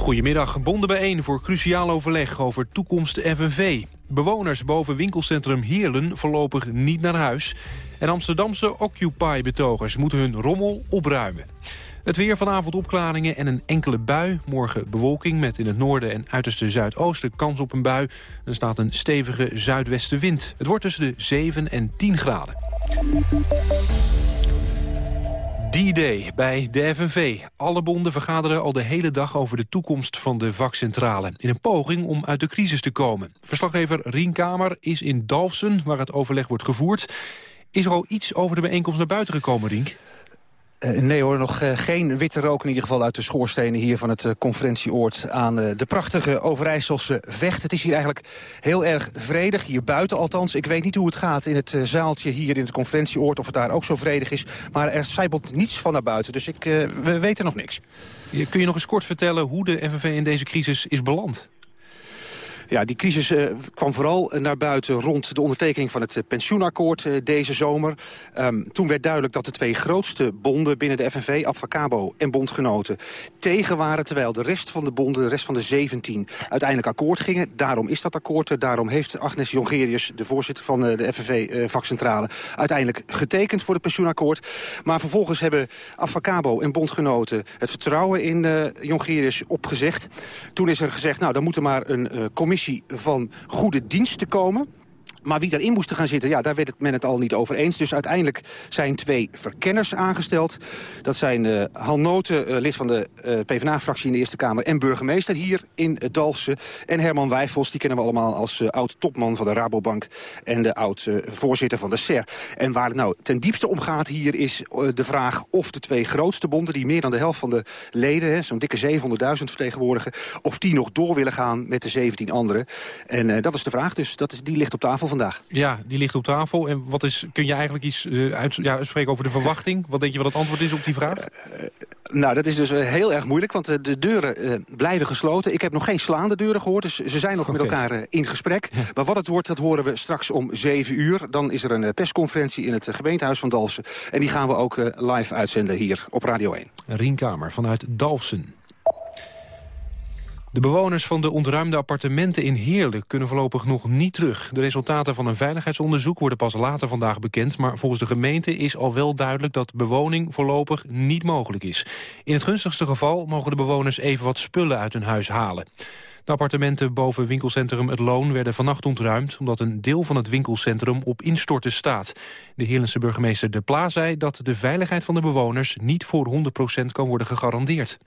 Goedemiddag, bonden bijeen voor cruciaal overleg over toekomst FNV. Bewoners boven winkelcentrum Heerlen voorlopig niet naar huis. En Amsterdamse Occupy-betogers moeten hun rommel opruimen. Het weer vanavond opklaringen en een enkele bui. Morgen bewolking met in het noorden en uiterste zuidoosten kans op een bui. Er staat een stevige zuidwestenwind. Het wordt tussen de 7 en 10 graden. D-Day bij de FNV. Alle bonden vergaderen al de hele dag over de toekomst van de vakcentrale. In een poging om uit de crisis te komen. Verslaggever Rien Kamer is in Dalfsen, waar het overleg wordt gevoerd. Is er al iets over de bijeenkomst naar buiten gekomen, Rink? Uh, nee hoor, nog uh, geen witte rook in ieder geval uit de schoorstenen hier van het uh, conferentieoord aan de prachtige Overijsselse Vecht. Het is hier eigenlijk heel erg vredig, hier buiten althans. Ik weet niet hoe het gaat in het zaaltje hier in het conferentieoord, of het daar ook zo vredig is. Maar er zijpelt niets van naar buiten, dus ik, we weten nog niks. Kun je nog eens kort vertellen hoe de FNV in deze crisis is beland? Ja, die crisis uh, kwam vooral naar buiten rond de ondertekening van het uh, pensioenakkoord uh, deze zomer. Um, toen werd duidelijk dat de twee grootste bonden binnen de FNV, Abfacabo en Bondgenoten, tegen waren. Terwijl de rest van de bonden, de rest van de 17, uiteindelijk akkoord gingen. Daarom is dat akkoord. Daarom heeft Agnes Jongerius, de voorzitter van de FNV-vakcentrale, uiteindelijk getekend voor het pensioenakkoord. Maar vervolgens hebben Abfacabo en Bondgenoten het vertrouwen in Jongerius opgezegd. Toen is er gezegd, nou dan moet er maar een commissie van goede diensten komen. Maar wie daarin moesten gaan zitten, ja, daar werd men het al niet over eens. Dus uiteindelijk zijn twee verkenners aangesteld. Dat zijn uh, Han Noten, uh, lid van de uh, PvdA-fractie in de Eerste Kamer... en burgemeester hier in Dalfsen. En Herman Wijfels, die kennen we allemaal als oud-topman van de Rabobank... en de oud-voorzitter van de SER. En waar het nou ten diepste om gaat hier is de vraag... of de twee grootste bonden, die meer dan de helft van de leden... zo'n dikke 700.000 vertegenwoordigen... of die nog door willen gaan met de 17 anderen. En dat is de vraag, dus dat is, die ligt op tafel vandaag. Ja, die ligt op tafel. En wat is, kun je eigenlijk iets uh, uit, ja, uitspreken over de verwachting? Wat denk je wat het antwoord is op die vraag? Uh, nou, dat is dus heel erg moeilijk, want de deuren blijven gesloten. Ik heb nog geen slaande deuren gehoord, dus ze zijn nog okay. met elkaar in gesprek. Ja. Maar wat het wordt, dat horen we straks om 7 uur. Dan is er een persconferentie in het gemeentehuis van Dalfsen. En die gaan we ook live uitzenden hier op Radio 1. Rienkamer vanuit Dalfsen. De bewoners van de ontruimde appartementen in Heerlen kunnen voorlopig nog niet terug. De resultaten van een veiligheidsonderzoek worden pas later vandaag bekend... maar volgens de gemeente is al wel duidelijk dat bewoning voorlopig niet mogelijk is. In het gunstigste geval mogen de bewoners even wat spullen uit hun huis halen. De appartementen boven winkelcentrum Het Loon werden vannacht ontruimd... omdat een deel van het winkelcentrum op instorten staat. De Heerlense burgemeester De Pla zei dat de veiligheid van de bewoners... niet voor 100% kan worden gegarandeerd.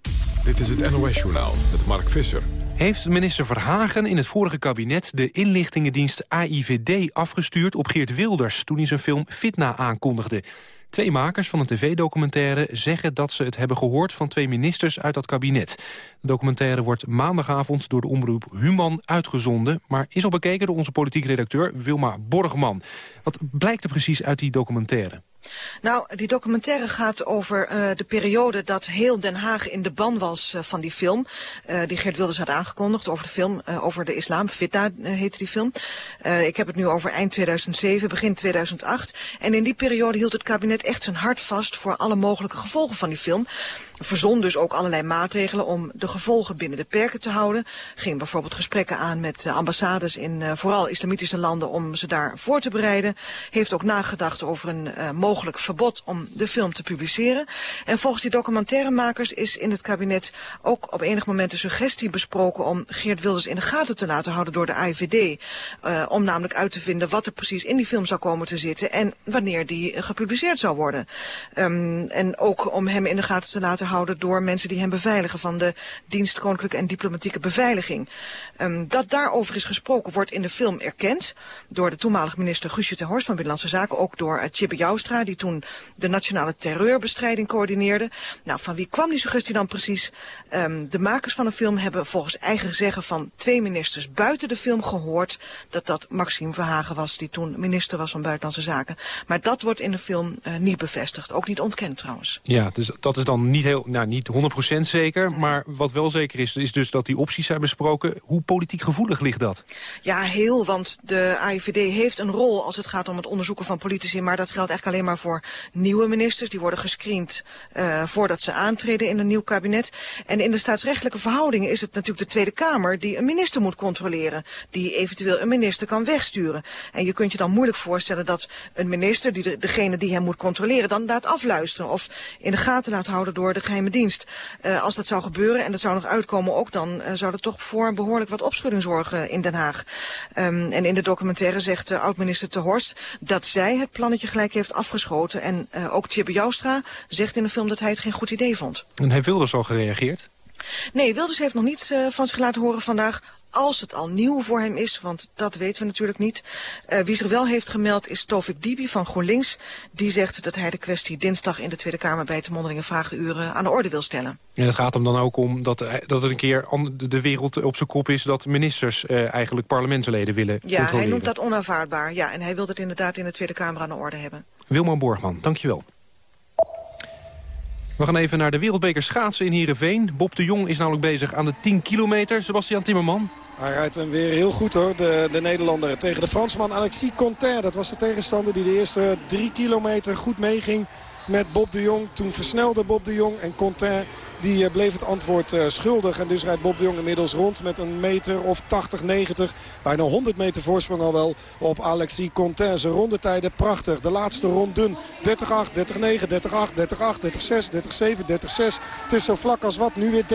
Dit is het NOS-journaal met Mark Visser. Heeft minister Verhagen in het vorige kabinet de inlichtingendienst AIVD afgestuurd op Geert Wilders... toen hij zijn film Fitna aankondigde? Twee makers van een tv-documentaire zeggen dat ze het hebben gehoord van twee ministers uit dat kabinet. De documentaire wordt maandagavond door de omroep Human uitgezonden, maar is al bekeken door onze politiek redacteur Wilma Borgman. Wat blijkt er precies uit die documentaire? Nou, die documentaire gaat over uh, de periode dat heel Den Haag in de ban was uh, van die film. Uh, die Geert Wilders had aangekondigd over de film, over de islam. Fitna heette die film. ik heb het nu over eind 2007, begin 2008. En in die periode hield het kabinet echt zijn hart vast voor alle mogelijke gevolgen van die film verzon dus ook allerlei maatregelen om de gevolgen binnen de perken te houden. Ging bijvoorbeeld gesprekken aan met ambassades in uh, vooral islamitische landen om ze daar voor te bereiden. Heeft ook nagedacht over een uh, mogelijk verbod om de film te publiceren. En volgens die documentairemakers is in het kabinet ook op enig moment de suggestie besproken om Geert Wilders in de gaten te laten houden door de AIVD. Om namelijk uit te vinden wat er precies in die film zou komen te zitten en wanneer die gepubliceerd zou worden. Um, en ook om hem in de gaten te laten houden door mensen die hem beveiligen van de dienst Koninklijke en Diplomatieke Beveiliging. Um, dat daarover is gesproken wordt in de film erkend door de toenmalige minister Guusje ter Horst van Binnenlandse Zaken, ook door uh, Tjibbe Joustra, die toen de nationale terreurbestrijding coördineerde. Nou, van wie kwam die suggestie dan precies? Um, de makers van de film hebben volgens eigen zeggen van twee ministers buiten de film gehoord dat dat Maxime Verhagen was, die toen minister was van Buitenlandse Zaken. Maar dat wordt in de film uh, niet bevestigd, ook niet ontkend trouwens. Ja, dus dat is dan niet heel, nou niet 100% zeker, maar wat wel zeker is, is dus dat die opties zijn besproken. Hoe politiek gevoelig ligt dat? Ja, heel, want de AIVD heeft een rol als het gaat om het onderzoeken van politici, maar dat geldt eigenlijk alleen maar voor nieuwe ministers. Die worden gescreend uh, voordat ze aantreden in een nieuw kabinet. En in de staatsrechtelijke verhoudingen is het natuurlijk de Tweede Kamer die een minister moet controleren, die eventueel een minister kan wegsturen. En je kunt je dan moeilijk voorstellen dat een minister, die de, degene die hem moet controleren, dan laat afluisteren of in de gaten laat houden door de geheime dienst. Uh, als dat zou gebeuren, en dat zou nog uitkomen ook, dan uh, zou dat toch voor behoorlijk wat opschudding zorgen in Den Haag. Um, en in de documentaire zegt uh, oud-minister Te Horst dat zij het plannetje gelijk heeft afgeschoten. En ook Tjibbe Joustra zegt in de film dat hij het geen goed idee vond. En heeft Wilders al gereageerd? Nee, Wilders heeft nog niets uh, van zich laten horen vandaag als het al nieuw voor hem is, want dat weten we natuurlijk niet. Uh, wie zich wel heeft gemeld is Tovik Dibi van GroenLinks. Die zegt dat hij de kwestie dinsdag in de Tweede Kamer bij het mondelinge vragenuren aan de orde wil stellen. En het gaat hem dan ook om dat, dat het een keer de wereld op zijn kop is... dat ministers uh, eigenlijk parlementsleden willen Ja, hij noemt dat onaanvaardbaar. Ja, en hij wil het inderdaad in de Tweede Kamer aan de orde hebben. Wilman Borgman, dankjewel. We gaan even naar de wereldbeker schaatsen in Heerenveen. Bob de Jong is namelijk bezig aan de 10 kilometer. Sebastian Timmerman. Hij rijdt hem weer heel goed hoor, de, de Nederlander. Tegen de Fransman Alexis Conter. Dat was de tegenstander die de eerste drie kilometer goed meeging met Bob de Jong. Toen versnelde Bob de Jong en Conter die bleef het antwoord uh, schuldig. En dus rijdt Bob de Jong inmiddels rond met een meter of 80, 90. Bijna 100 meter voorsprong al wel op Alexis Contain. Zijn rondetijden prachtig. De laatste ronden 30-8, 30-9, 30-8, 30-8, 30-6, 30-7, 30-6. Het is zo vlak als wat. Nu weer 30-5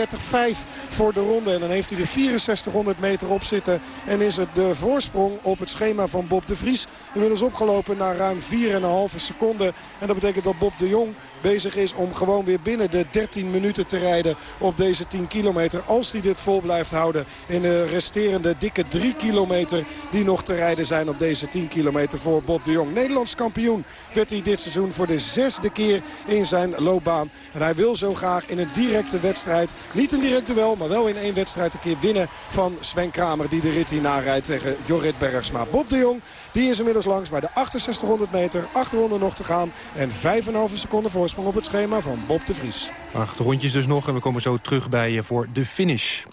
voor de ronde. En dan heeft hij de 6400 meter op zitten. En is het de voorsprong op het schema van Bob de Vries. Inmiddels opgelopen naar ruim 4,5 seconden. En dat betekent dat Bob de Jong bezig is om gewoon weer binnen de 13 minuten te rijden op deze 10 kilometer. Als hij dit vol blijft houden in de resterende dikke 3 kilometer die nog te rijden zijn op deze 10 kilometer voor Bob de Jong. Nederlands kampioen werd hij dit seizoen voor de zesde keer in zijn loopbaan. En hij wil zo graag in een directe wedstrijd, niet een direct duel, maar wel in één wedstrijd een keer winnen van Sven Kramer die de rit hierna rijdt tegen Jorrit Bergsma. Bob de Jong die is inmiddels langs bij de 6800 meter. 800 nog te gaan en 5,5 seconden voorsprong op het schema van Bob de Vries. Acht rondjes dus nog en we komen zo terug bij je voor de finish.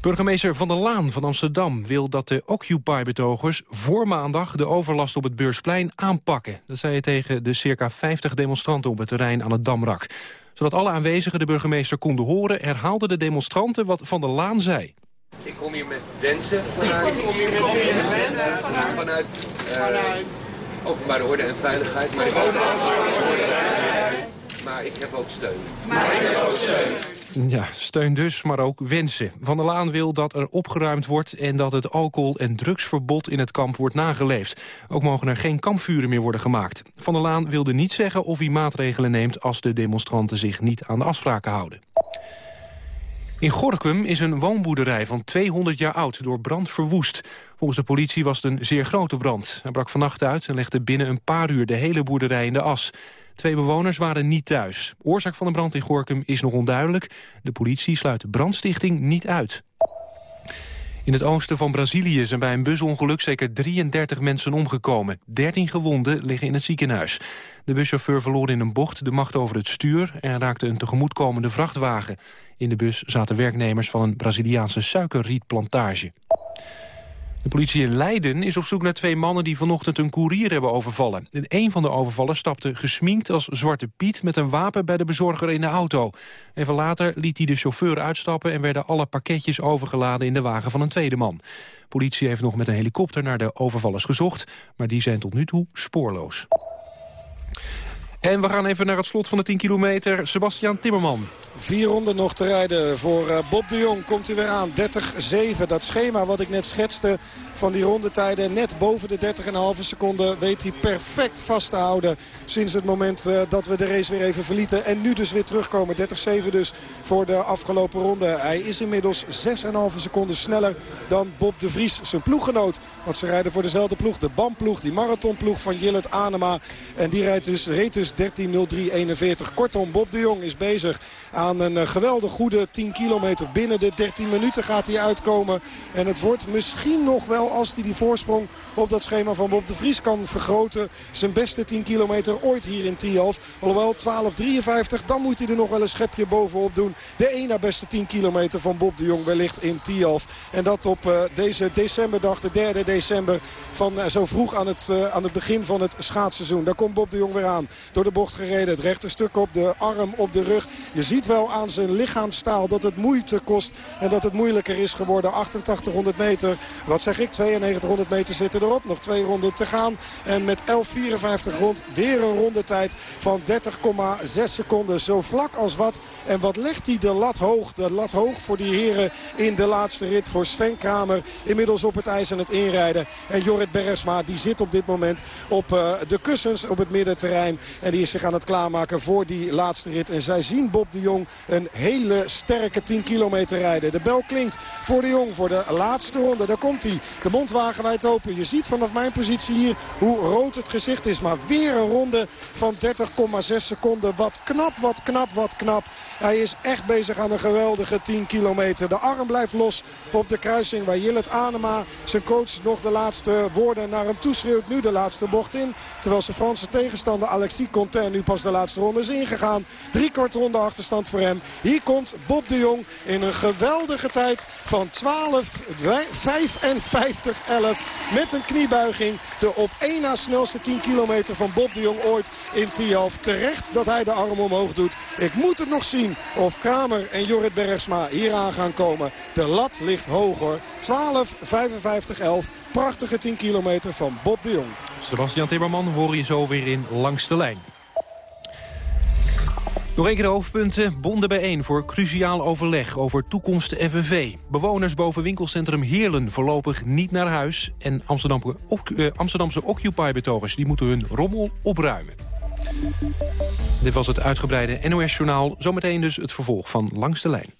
Burgemeester Van der Laan van Amsterdam wil dat de Occupy-betogers voor maandag de overlast op het Beursplein aanpakken. Dat zei hij tegen de circa 50 demonstranten op het terrein aan het Damrak. Zodat alle aanwezigen de burgemeester konden horen, herhaalden de demonstranten wat Van der Laan zei. Ik kom hier met wensen vanuit, ik kom hier met wensen vanuit, uh, openbare orde en veiligheid. Maar ik, ook, maar ik heb ook steun. Maar ik heb ook steun. Ja, steun dus, maar ook wensen. Van der Laan wil dat er opgeruimd wordt... en dat het alcohol- en drugsverbod in het kamp wordt nageleefd. Ook mogen er geen kampvuren meer worden gemaakt. Van der Laan wilde niet zeggen of hij maatregelen neemt... als de demonstranten zich niet aan de afspraken houden. In Gorkum is een woonboerderij van 200 jaar oud door brand verwoest. Volgens de politie was het een zeer grote brand. Hij brak vannacht uit en legde binnen een paar uur de hele boerderij in de as. Twee bewoners waren niet thuis. Oorzaak van de brand in Gorkum is nog onduidelijk. De politie sluit de brandstichting niet uit. In het oosten van Brazilië zijn bij een busongeluk zeker 33 mensen omgekomen. 13 gewonden liggen in het ziekenhuis. De buschauffeur verloor in een bocht de macht over het stuur... en raakte een tegemoetkomende vrachtwagen. In de bus zaten werknemers van een Braziliaanse suikerrietplantage. De politie in Leiden is op zoek naar twee mannen die vanochtend een koerier hebben overvallen. En een van de overvallers stapte gesminkt als Zwarte Piet met een wapen bij de bezorger in de auto. Even later liet hij de chauffeur uitstappen en werden alle pakketjes overgeladen in de wagen van een tweede man. Politie heeft nog met een helikopter naar de overvallers gezocht, maar die zijn tot nu toe spoorloos. En we gaan even naar het slot van de 10 kilometer. Sebastian Timmerman. Vier ronden nog te rijden voor eh, Bob de Jong. Komt hij weer aan. 30-7. Dat schema wat ik net schetste van die rondetijden. Net boven de 30,5 seconden weet hij perfect vast te houden. Sinds het moment uh, dat we de race weer even verlieten. En nu dus weer terugkomen. 30-7 dus voor de afgelopen ronde. Hij is inmiddels 6,5 seconden sneller dan Bob de Vries. Zijn ploeggenoot. Want ze rijden voor dezelfde ploeg. De bandploeg. Die marathonploeg van Jillet Anema. En die rijdt dus, reed dus 13.03.41. Kortom, Bob de Jong is bezig aan een geweldig goede 10 kilometer. Binnen de 13 minuten gaat hij uitkomen. En het wordt misschien nog wel, als hij die voorsprong op dat schema van Bob de Vries kan vergroten. Zijn beste 10 kilometer ooit hier in Tialf. Alhoewel 12.53, dan moet hij er nog wel een schepje bovenop doen. De ene beste 10 kilometer van Bob de Jong wellicht in Tialf. En dat op uh, deze decemberdag, de 3 december, van uh, zo vroeg aan het, aan het begin van het schaatsseizoen. Daar komt Bob de Jong weer aan. Door de bocht gereden, het rechte stuk op de arm, op de rug. Je ziet wel aan zijn lichaamstaal dat het moeite kost en dat het moeilijker is geworden. 8800 meter, wat zeg ik, 9200 meter zitten erop. Nog twee ronden te gaan. En met 11.54 rond weer een rondetijd van 30,6 seconden. Zo vlak als wat. En wat legt hij de lat hoog. De lat hoog voor die heren in de laatste rit. Voor Sven Kramer inmiddels op het ijs aan het inrijden. En Jorrit Bergsma die zit op dit moment op uh, de kussens op het middenterrein. En die is zich aan het klaarmaken voor die laatste rit. En zij zien Bob de Jong een hele sterke 10 kilometer rijden. De bel klinkt voor de Jong voor de laatste ronde. Daar komt hij. De mond wagenwijd open. Je ziet vanaf mijn positie hier hoe rood het gezicht is. Maar weer een ronde van 30,6 seconden. Wat knap, wat knap, wat knap. Hij is echt bezig aan een geweldige 10 kilometer. De arm blijft los op de kruising waar Jillet Anema zijn coach nog de laatste woorden naar hem toeschreeuwt. Nu de laatste bocht in. Terwijl zijn Franse tegenstander Alexis Contain nu pas de laatste ronde is ingegaan. Drie kwart ronde achterstand voor hem. Hier komt Bob de Jong in een geweldige tijd van 12, 55, 11. Met een kniebuiging. De op één na snelste 10 kilometer van Bob de Jong ooit in Tialf. Terecht dat hij de arm omhoog doet. Ik moet het nog zien of Kramer en Jorrit Bergsma hier aan gaan komen. De lat ligt hoger. 12, 55, 11. Prachtige 10 kilometer van Bob de Jong. Sebastian Timmerman hoor je zo weer in Langs de Lijn. Nog een keer de hoofdpunten. Bonden bijeen voor cruciaal overleg over toekomst FNV. Bewoners boven winkelcentrum Heerlen voorlopig niet naar huis. En Amsterdamse, uh, Amsterdamse Occupy-betogers moeten hun rommel opruimen. Dit was het uitgebreide NOS-journaal. Zometeen dus het vervolg van Langs de Lijn.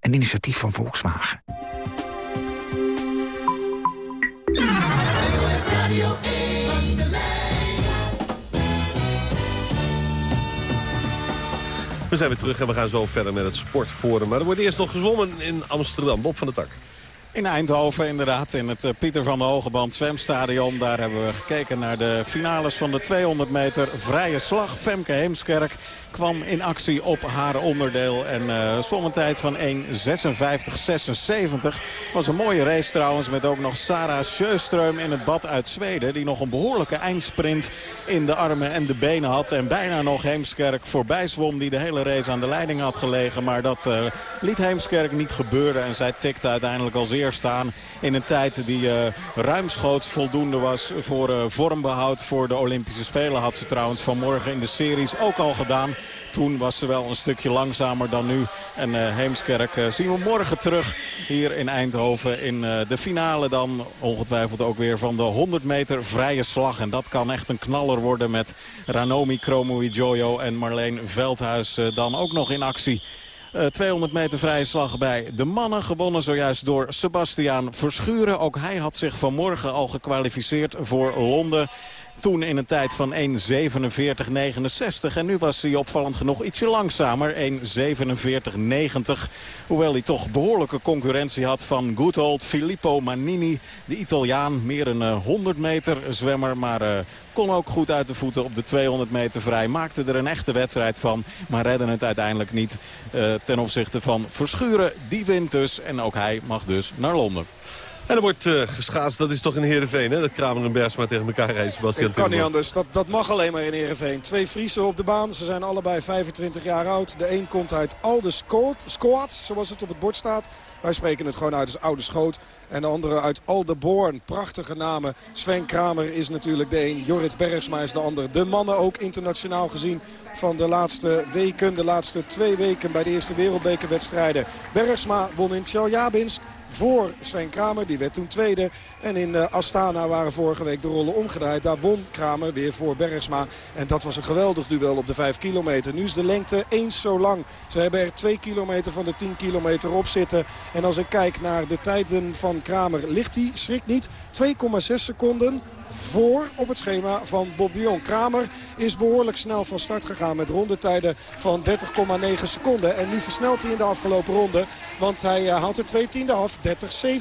een initiatief van Volkswagen. We zijn weer terug en we gaan zo verder met het sportforum. Maar er wordt eerst nog gezwommen in Amsterdam. Bob van der Tak. In Eindhoven inderdaad, in het Pieter van der Hogeband zwemstadion. Daar hebben we gekeken naar de finales van de 200 meter vrije slag. Femke Heemskerk kwam in actie op haar onderdeel. En uh, zwom een tijd van 1.56.76. Was een mooie race trouwens met ook nog Sarah Sjöström in het bad uit Zweden. Die nog een behoorlijke eindsprint in de armen en de benen had. En bijna nog Heemskerk voorbij zwom die de hele race aan de leiding had gelegen. Maar dat uh, liet Heemskerk niet gebeuren. En zij tikte uiteindelijk als eerste aan in een tijd die uh, ruimschoots voldoende was voor vormbehoud. Voor de Olympische Spelen had ze trouwens vanmorgen in de series ook al gedaan. Toen was ze wel een stukje langzamer dan nu. En uh, Heemskerk zien we morgen terug hier in Eindhoven. In de finale dan ongetwijfeld ook weer van de 100 meter vrije slag. En dat kan echt een knaller worden met Ranomi Kromowidjojo en Marleen Veldhuis dan ook nog in actie. Uh, 200 meter vrije slag bij de mannen. Gewonnen zojuist door Sebastiaan Verschuren. Ook hij had zich vanmorgen al gekwalificeerd voor Londen. Toen in een tijd van 1.47.69. En nu was hij opvallend genoeg ietsje langzamer. 1.47.90. Hoewel hij toch behoorlijke concurrentie had van good old Filippo Manini. De Italiaan, meer een 100 meter zwemmer. Maar uh, kon ook goed uit de voeten op de 200 meter vrij. Maakte er een echte wedstrijd van. Maar redden het uiteindelijk niet uh, ten opzichte van Verschuren. Die wint dus. En ook hij mag dus naar Londen. En er wordt uh, geschaatst, dat is toch in Heerenveen, hè? Dat Kramer en Bergsma tegen elkaar rijden, Sebastian Het kan niet anders, dat, dat mag alleen maar in Heerenveen. Twee Friesen op de baan, ze zijn allebei 25 jaar oud. De een komt uit Alde Squad, zoals het op het bord staat. Wij spreken het gewoon uit als Oude Schoot. En de andere uit Aldeborn, prachtige namen. Sven Kramer is natuurlijk de een, Jorrit Bergsma is de ander. De mannen ook internationaal gezien van de laatste weken, de laatste twee weken bij de eerste wereldbekerwedstrijden. Bergsma won in Chelyabinsk voor Sven Kramer. Die werd toen tweede. En in uh, Astana waren vorige week de rollen omgedraaid. Daar won Kramer weer voor Bergsma. En dat was een geweldig duel op de 5 kilometer. Nu is de lengte eens zo lang. Ze hebben er 2 kilometer van de 10 kilometer op zitten. En als ik kijk naar de tijden van Kramer ligt hij, schrik niet, 2,6 seconden voor op het schema van Bob de Jong. Kramer is behoorlijk snel van start gegaan met rondetijden van 30,9 seconden. En nu versnelt hij in de afgelopen ronde. Want hij uh, haalt er twee tiende af. 30-7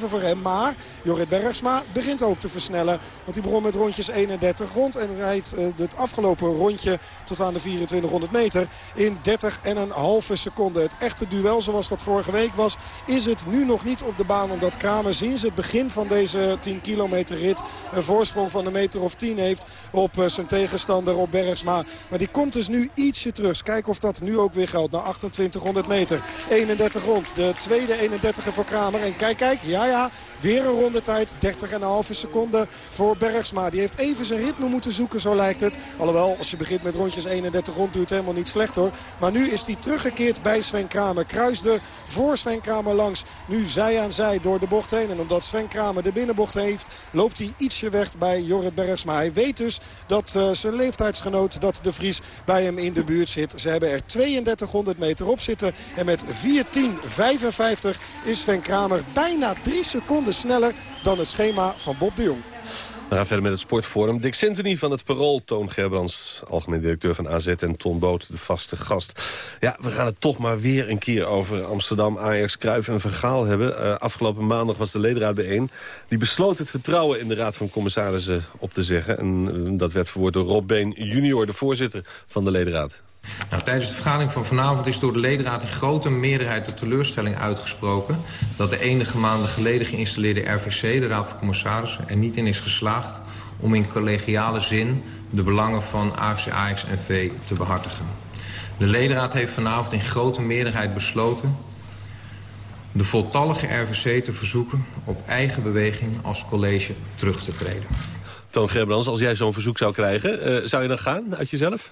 voor hem. Maar Jorrit Bergsma begint ook te versnellen. Want hij begon met rondjes 31 rond. En rijdt uh, het afgelopen rondje tot aan de 2400 meter in 30,5 seconden. Het echte duel zoals dat vorige week was is het nu nog niet op de baan. Omdat Kramer sinds het begin van deze 10 kilometer rit een voorsprong van een meter of 10 heeft op uh, zijn tegenstander op Bergsma. Maar die komt dus nu ietsje terug. Kijken of dat nu ook weer geldt na 2800 meter. 31 rond. De tweede 31 voor Kramer. En kijk, kijk. Ja, ja. Weer een rondetijd. 30,5 seconden voor Bergsma. Die heeft even zijn ritme moeten zoeken, zo lijkt het. Alhoewel, als je begint met rondjes 31 rond, het helemaal niet slecht hoor. Maar nu is hij teruggekeerd bij Sven Kramer. Kruisde voor Sven Kramer langs. Nu zij aan zij door de bocht heen. En omdat Sven Kramer de binnenbocht heeft, loopt hij ietsje weg bij Jorrit Bergsma. Hij weet dus dat uh, zijn leeftijdsgenoot, dat de Vries, bij hem in de buurt zit. Ze hebben er 3200 meter op zitten. En met 4.10.55 is Sven Kramer bijna 3 seconden sneller dan het schema van Bob de Jong. We gaan verder met het sportforum. Dick Sintony van het Parool, Toon Gerbrands, algemeen directeur van AZ... en Ton Boot, de vaste gast. Ja, we gaan het toch maar weer een keer over Amsterdam, Ajax, Kruif en Vergaal hebben. Uh, afgelopen maandag was de ledenraad bijeen. Die besloot het vertrouwen in de Raad van Commissarissen op te zeggen. En uh, dat werd verwoord door Rob Been junior, de voorzitter van de ledenraad. Nou, tijdens de vergadering van vanavond is door de ledenraad in grote meerderheid de teleurstelling uitgesproken... dat de enige maanden geleden geïnstalleerde RVC, de Raad van Commissarissen... er niet in is geslaagd om in collegiale zin de belangen van AFC, Ajax en V te behartigen. De ledenraad heeft vanavond in grote meerderheid besloten... de voltallige RVC te verzoeken op eigen beweging als college terug te treden. Toon Gerbrands, als jij zo'n verzoek zou krijgen, uh, zou je dan gaan uit jezelf?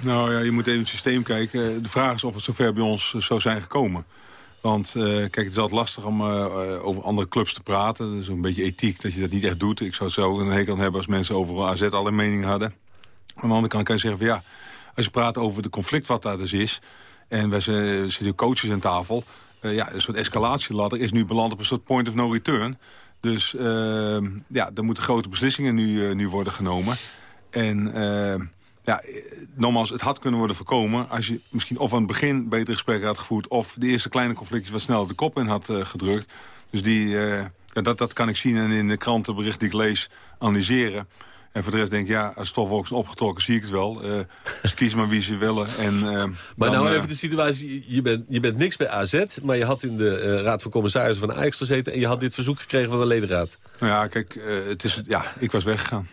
Nou ja, je moet even het systeem kijken. De vraag is of het zover bij ons zou zijn gekomen. Want uh, kijk, het is altijd lastig om uh, over andere clubs te praten. Dat is een beetje ethiek dat je dat niet echt doet. Ik zou zo een hekel hebben als mensen over AZ alle mening hadden. Aan de andere kant kan je zeggen van ja... als je praat over de conflict wat daar dus is... en we zitten coaches aan tafel... Ja, een soort escalatieladder is nu beland op een soort point of no return. Dus ja, er moeten grote beslissingen nu, nu worden genomen. En ja, nogmaals, het had kunnen worden voorkomen... als je misschien of aan het begin betere gesprekken had gevoerd... of de eerste kleine conflictjes wat sneller de kop in had uh, gedrukt. Dus die, eh, ja, dat, dat kan ik zien en in de krantenbericht die ik lees analyseren. En voor de rest denk ik, ja, als stofwolk is opgetrokken, zie ik het wel. Uh, ze kiezen maar wie ze willen. En, uh, maar dan, nou even de situatie, je bent, je bent niks bij AZ... maar je had in de Raad van Commissarissen van Ajax gezeten... en je had dit verzoek gekregen van de ledenraad. Nou ja, kijk, het is, ja, ik was weggegaan.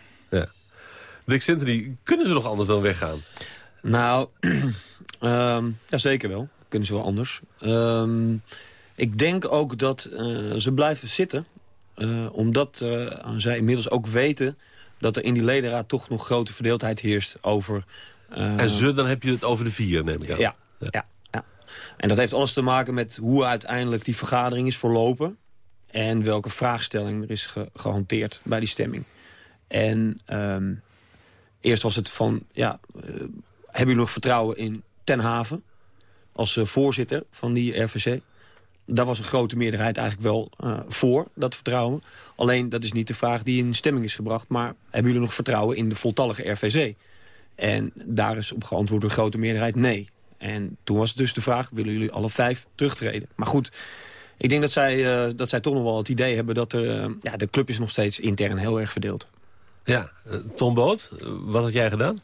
Dick Sintony, kunnen ze nog anders dan weggaan? Nou, um, ja, zeker wel. Kunnen ze wel anders. Um, ik denk ook dat ze blijven zitten... omdat zij inmiddels ook weten dat er in die ledenraad toch nog grote verdeeldheid heerst over... En ze, dan heb je het over de vier, neem ik aan. Ja, ja. ja, ja. En dat heeft alles te maken met hoe uiteindelijk die vergadering is verlopen... en welke vraagstelling er is ge gehanteerd bij die stemming. En um, eerst was het van, ja, uh, hebben jullie nog vertrouwen in Ten Haven... als uh, voorzitter van die RVC? Daar was een grote meerderheid eigenlijk wel uh, voor, dat vertrouwen. Alleen, dat is niet de vraag die in stemming is gebracht... maar hebben jullie nog vertrouwen in de voltallige RVC? En daar is op geantwoord een grote meerderheid nee. En toen was dus de vraag, willen jullie alle vijf terugtreden? Maar goed, ik denk dat zij, dat zij toch nog wel het idee hebben... dat er, ja, de club is nog steeds intern heel erg verdeeld. Ja, Tom Boot, wat had jij gedaan?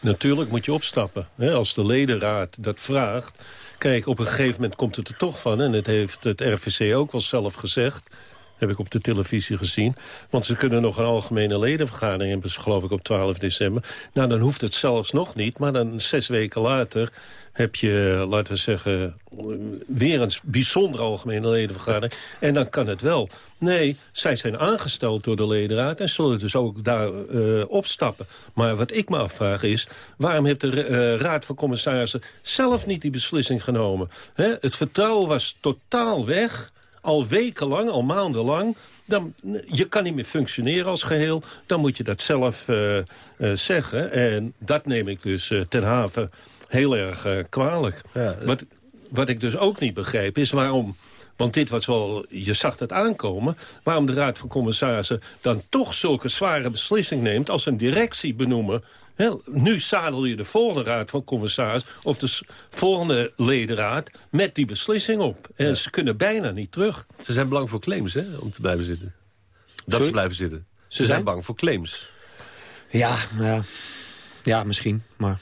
Natuurlijk moet je opstappen. Hè? Als de ledenraad dat vraagt... Kijk, op een gegeven moment komt het er toch van. En het heeft het RVC ook wel zelf gezegd. Heb ik op de televisie gezien. Want ze kunnen nog een algemene ledenvergadering hebben. Geloof ik op 12 december. Nou, dan hoeft het zelfs nog niet. Maar dan zes weken later heb je, laten we zeggen... weer een bijzonder algemene ledenvergadering. En dan kan het wel. Nee, zij zijn aangesteld door de ledenraad... en zullen dus ook daar uh, opstappen. Maar wat ik me afvraag is... waarom heeft de uh, raad van commissarissen zelf niet die beslissing genomen? Het vertrouwen was totaal weg al wekenlang, al maandenlang... Dan, je kan niet meer functioneren als geheel. Dan moet je dat zelf uh, uh, zeggen. En dat neem ik dus uh, ten haven heel erg kwalijk. Ja, wat, wat ik dus ook niet begrijp is waarom... Want dit was wel, je zag het aankomen... waarom de Raad van Commissarissen dan toch zulke zware beslissing neemt... als een directie benoemen Heel, nu zadel je de volgende raad van commissaris... of de volgende ledenraad met die beslissing op. En ja. ze kunnen bijna niet terug. Ze zijn bang voor claims, hè, om te blijven zitten. Dat Sorry? ze blijven zitten. Ze, ze zijn? zijn bang voor claims. Ja, ja, ja, misschien. Maar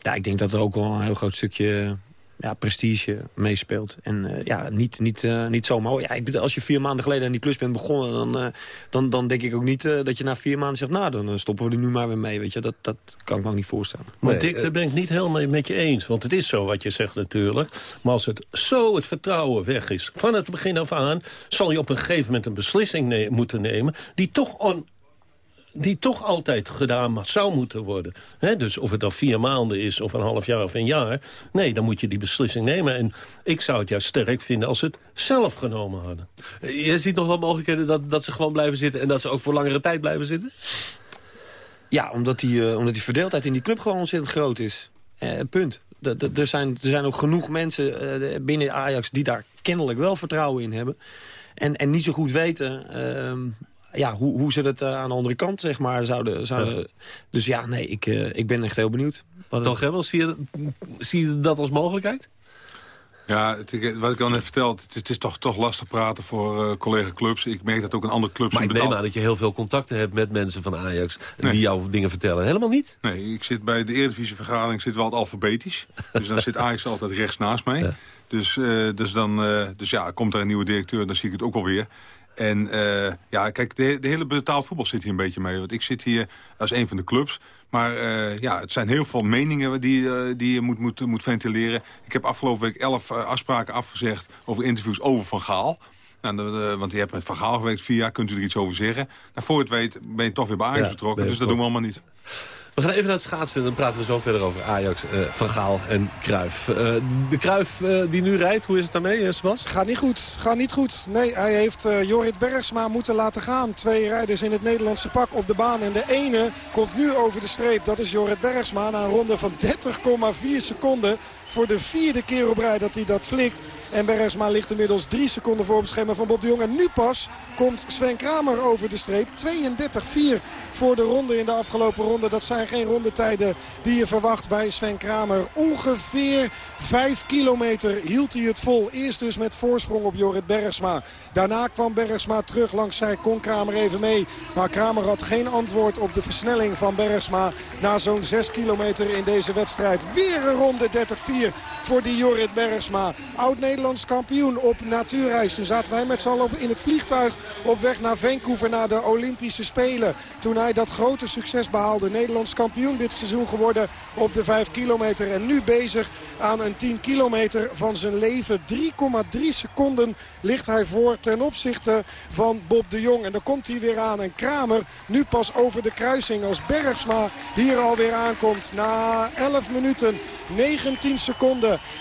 ja, ik denk dat er ook wel een heel groot stukje ja, prestige meespeelt. En uh, ja, niet, niet, uh, niet zomaar. Ja, ik bedoel, als je vier maanden geleden aan die klus bent begonnen... dan, uh, dan, dan denk ik ook niet dat je na vier maanden zegt... nou, dan stoppen we er nu maar weer mee. Weet je? Dat, dat kan ik me ook niet voorstellen. Maar nee, Dick, daar ben ik niet helemaal met je eens. Want het is zo wat je zegt natuurlijk. Maar als het zo het vertrouwen weg is... van het begin af aan... zal je op een gegeven moment een beslissing ne moeten nemen... die toch on die toch altijd gedaan zou moeten worden. He, dus of het dan vier maanden is, of een half jaar of een jaar... nee, dan moet je die beslissing nemen. En ik zou het juist sterk vinden als ze het zelf genomen hadden. Je ziet nog wel mogelijkheden dat, dat ze gewoon blijven zitten... en dat ze ook voor langere tijd blijven zitten? Ja, omdat die, uh, omdat die verdeeldheid in die club gewoon ontzettend groot is. Uh, punt. Er zijn, er zijn ook genoeg mensen uh, binnen Ajax die daar kennelijk wel vertrouwen in hebben. En, en niet zo goed weten uh, ja, hoe, hoe ze het uh, aan de andere kant zeg maar, zouden... zouden... Ja. Dus ja, nee, ik, uh, ik ben echt heel benieuwd. Tom Gebbel, zie je, zie je dat als mogelijkheid? Ja, het, wat ik al net verteld, het, het, is toch, toch lastig praten voor uh, collega-clubs. Ik merk dat ook een andere clubs... Maar ik neem aan dat je heel veel contacten hebt met mensen van Ajax... Nee. die jou dingen vertellen. Helemaal niet? Nee, ik zit bij de Eredivisie-vergadering zit wel het alfabetisch. dus dan zit Ajax altijd rechts naast mij. Ja. Dus, uh, dus, dan, uh, dus ja, komt er een nieuwe directeur, dan zie ik het ook alweer. En uh, ja, kijk, de, de hele betaald voetbal zit hier een beetje mee. Want ik zit hier als een van de clubs. Maar uh, ja, het zijn heel veel meningen die, uh, die je moet, moet, moet ventileren. Ik heb afgelopen week elf afspraken afgezegd over interviews over Van Gaal. Nou, de, want je hebt met Van Gaal gewerkt, vier jaar, kunt u er iets over zeggen. Nou, voor het weet ben je toch weer bij Ajax ja, betrokken. Dus dat doen we allemaal niet. We gaan even naar het schaatsen en dan praten we zo verder over Ajax, uh, Van Gaal en Kruif. Uh, de Kruif uh, die nu rijdt, hoe is het daarmee, Sebas? Gaat niet goed, gaat niet goed. Nee, hij heeft Jorrit Bergsma moeten laten gaan. Twee rijders in het Nederlandse pak op de baan. En de ene komt nu over de streep, dat is Jorrit Bergsma. Na een ronde van 30,4 seconden voor de vierde keer op rij dat hij dat flikt. En Bergsma ligt inmiddels drie seconden voor op het van Bob de Jong. En nu pas komt Sven Kramer over de streep. 32-4 voor de ronde in de afgelopen ronde. Dat zijn zijn geen rondetijden die je verwacht bij Sven Kramer. Ongeveer 5 kilometer hield hij het vol. Eerst dus met voorsprong op Jorrit Bergsma. Daarna kwam Bergsma terug langs zij. Kon Kramer even mee. Maar Kramer had geen antwoord op de versnelling van Bergsma. Na zo'n 6 kilometer in deze wedstrijd. Weer een ronde 30-4 voor die Jorrit Bergsma. Oud-Nederlands kampioen op natuurreis. Toen zaten wij met z'n allen in het vliegtuig op weg naar Vancouver. Naar de Olympische Spelen. Toen hij dat grote succes behaalde. Nederlands kampioen dit seizoen geworden op de 5 kilometer. En nu bezig aan een 10 kilometer van zijn leven. 3,3 seconden ligt hij voor ten opzichte van Bob de Jong. En dan komt hij weer aan. En Kramer nu pas over de kruising als Bergsma hier alweer aankomt. Na 11 minuten, 19 seconden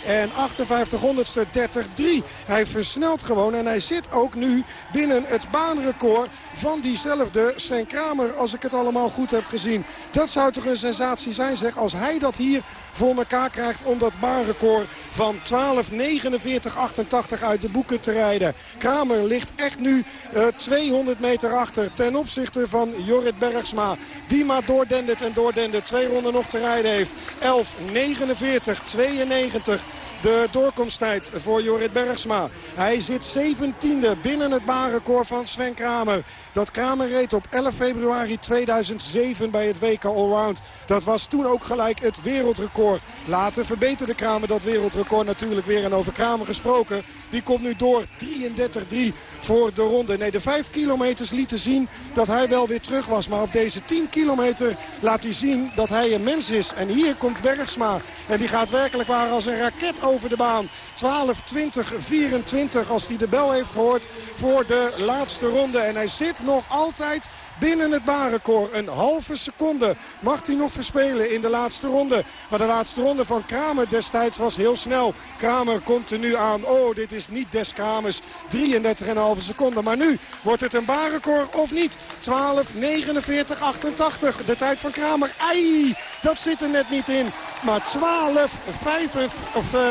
en 58 honderdste 30-3. Hij versnelt gewoon en hij zit ook nu binnen het baanrecord van diezelfde Sven Kramer. Als ik het allemaal goed heb gezien. Dat zou toch een sensatie zijn zeg. Als hij dat hier voor elkaar krijgt om dat baanrecord van 12.49.88 uit de boeken te rijden. Kramer ligt echt nu uh, 200 meter achter ten opzichte van Jorrit Bergsma. Die maar doordendert en doordendert. Twee ronden nog te rijden heeft. 11.49, 92 de doorkomsttijd voor Jorrit Bergsma. Hij zit 17e binnen het baanrecord van Sven Kramer. Dat Kramer reed op 11 februari 2007 bij het WK Allround. Dat was toen ook gelijk het wereldrecord. Later verbeterde Kramer dat wereldrecord natuurlijk weer. En over Kramer gesproken. Die komt nu door 33-3 voor de ronde. Nee, de 5 kilometers lieten zien dat hij wel weer terug was. Maar op deze 10 kilometer laat hij zien dat hij een mens is. En hier komt Bergsma. En die gaat werkelijk waar als een raket over de baan. 12, 20, 24 als hij de bel heeft gehoord voor de laatste ronde. En hij zit nog altijd binnen het baanrecord. Een halve seconde mag hij nog verspelen in de laatste ronde. Maar de laatste ronde van Kramer destijds was heel snel. Kramer komt er nu aan. Oh, dit is niet des Kramers. 33,5 seconden. Maar nu wordt het een baanrecord of niet. 12, 49, 88. De tijd van Kramer. Ai, dat zit er net niet in. Maar 12, 5, of, uh,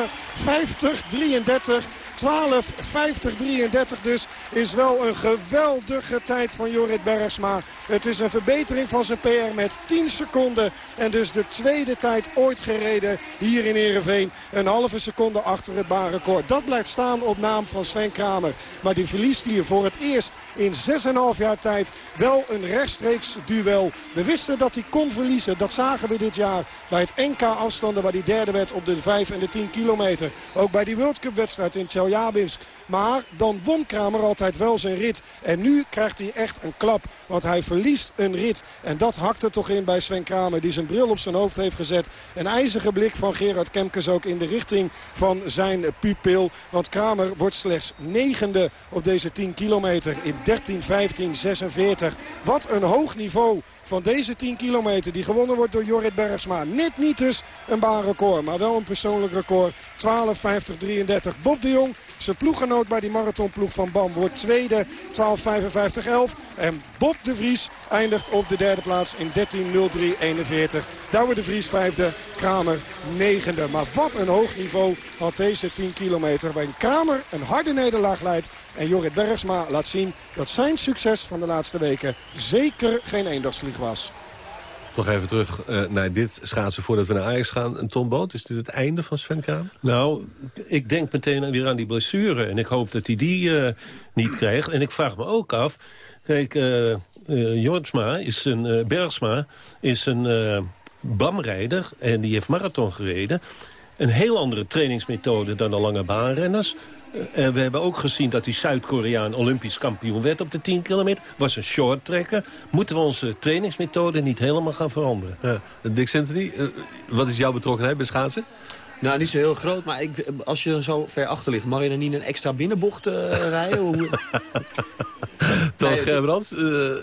50, 33. 12, 50, 33 dus is wel een geweldige tijd van Jorrit Bergsma. Het is een verbetering van zijn PR met 10 seconden. En dus de tweede tijd ooit gereden hier in Ereveen. Een halve seconde achter het baanrecord. Dat blijft staan op naam van Sven Kramer. Maar die verliest hier voor het eerst in 6,5 jaar tijd wel een rechtstreeks duel. We wisten dat hij kon verliezen. Dat zagen we dit jaar bij het NK afstanden waar hij derde werd op de 5 en de 10 kilometer. Ook bij die World Cup wedstrijd in Chelyabinsk. Maar dan won Kramer altijd wel zijn rit. En nu krijgt hij echt een klap. Want hij verliest een rit. En dat hakt er toch in bij Sven Kramer. Die zijn bril op zijn hoofd heeft gezet. Een ijzige blik van Gerard Kemkes ook in de richting van zijn pupil. Want Kramer wordt slechts negende op deze 10 kilometer in 13, 15, 46. Wat een hoog niveau van deze 10 kilometer. Die gewonnen wordt door Jorrit Bergsma. Net niet dus een baanrecord, maar wel een persoonlijk record. 12, 50, 33. Bob de Jong zijn ploeggenoot bij die marathonploeg van BAM wordt tweede. 12.55.11. En Bob de Vries eindigt op de derde plaats in 13.03.41. Douwe de Vries vijfde, Kramer negende. Maar wat een hoog niveau had deze 10 kilometer. Waarin Kramer een harde nederlaag leidt. En Jorrit Bergsma laat zien dat zijn succes van de laatste weken zeker geen eendagsvlieg was. Nog even terug uh, naar dit schaatsen voordat we naar Ajax gaan. Een Tom Boot, is dit het einde van Sven Kramer? Nou, ik denk meteen weer aan die blessure. En ik hoop dat hij die uh, niet krijgt. En ik vraag me ook af... Kijk, uh, Jortsma is een... Bergsma is een bamrijder. En die heeft marathon gereden. Een heel andere trainingsmethode dan de lange baanrenners. En we hebben ook gezien dat die Zuid-Koreaan olympisch kampioen werd op de 10 kilometer. Was een short trekker. Moeten we onze trainingsmethode niet helemaal gaan veranderen? Ja. Dick Santony, uh, wat is jouw betrokkenheid bij schaatsen? Nou, niet zo heel groot, maar ik, als je zo ver achter ligt... mag je dan niet een extra binnenbocht uh, rijden? Hoe... Toch, nee, Brands? Uh...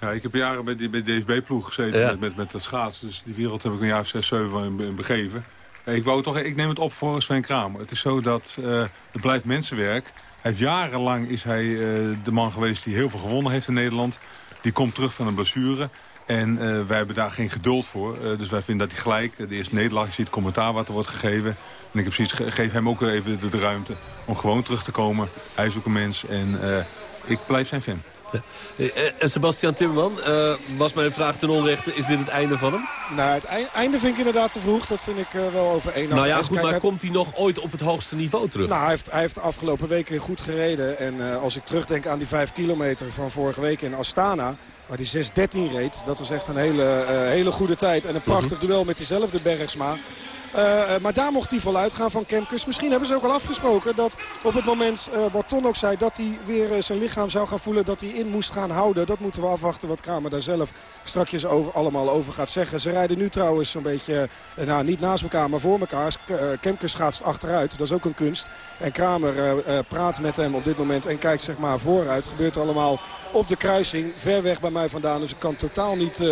Ja, ik heb jaren bij, die, bij DSB-ploeg gezeten ja. met, met, met dat schaatsen. Dus die wereld heb ik een jaar of zes, zeven in begeven. Ik, wou toch, ik neem het op voor Sven Kramer. Het is zo dat uh, het blijft mensenwerk. Hij heeft jarenlang is hij uh, de man geweest die heel veel gewonnen heeft in Nederland. Die komt terug van een blessure. En wij hebben daar geen geduld voor. dus wij vinden dat hij gelijk, de eerste nederlaag, je ziet commentaar wat er wordt gegeven. En ik heb precies, geef hem ook even de, de, ruimte om gewoon terug te komen. Hij is ook een mens en ik blijf zijn fan. En Sebastian Timmerman, uh, was mijn vraag ten onrechte, is dit het einde van hem? Nou, het einde vind ik inderdaad te vroeg. Dat vind ik uh, wel over één Nou ja, goed, maar komt hij nog ooit op het hoogste niveau terug? Nou, hij heeft, hij heeft de afgelopen weken goed gereden. En uh, als ik terugdenk aan die vijf kilometer van vorige week in Astana... waar die 6.13 reed, dat was echt een hele, hele goede tijd. En een prachtig mhm. duel met diezelfde Bergsma. Uh, maar daar mocht hij voluit gaan van Kemkes. Misschien hebben ze ook al afgesproken dat op het moment, uh, wat Ton ook zei... dat hij weer zijn lichaam zou gaan voelen, dat hij in moest gaan houden. Dat moeten we afwachten wat Kramer daar zelf strakjes over, allemaal over gaat zeggen. Ze rijden nu trouwens een beetje, nou niet naast elkaar, maar voor elkaar. Kemkes gaat achteruit, dat is ook een kunst. En Kramer praat met hem op dit moment en kijkt zeg maar vooruit. Gebeurt allemaal op de kruising, ver weg bij mij vandaan. Dus ik kan totaal niet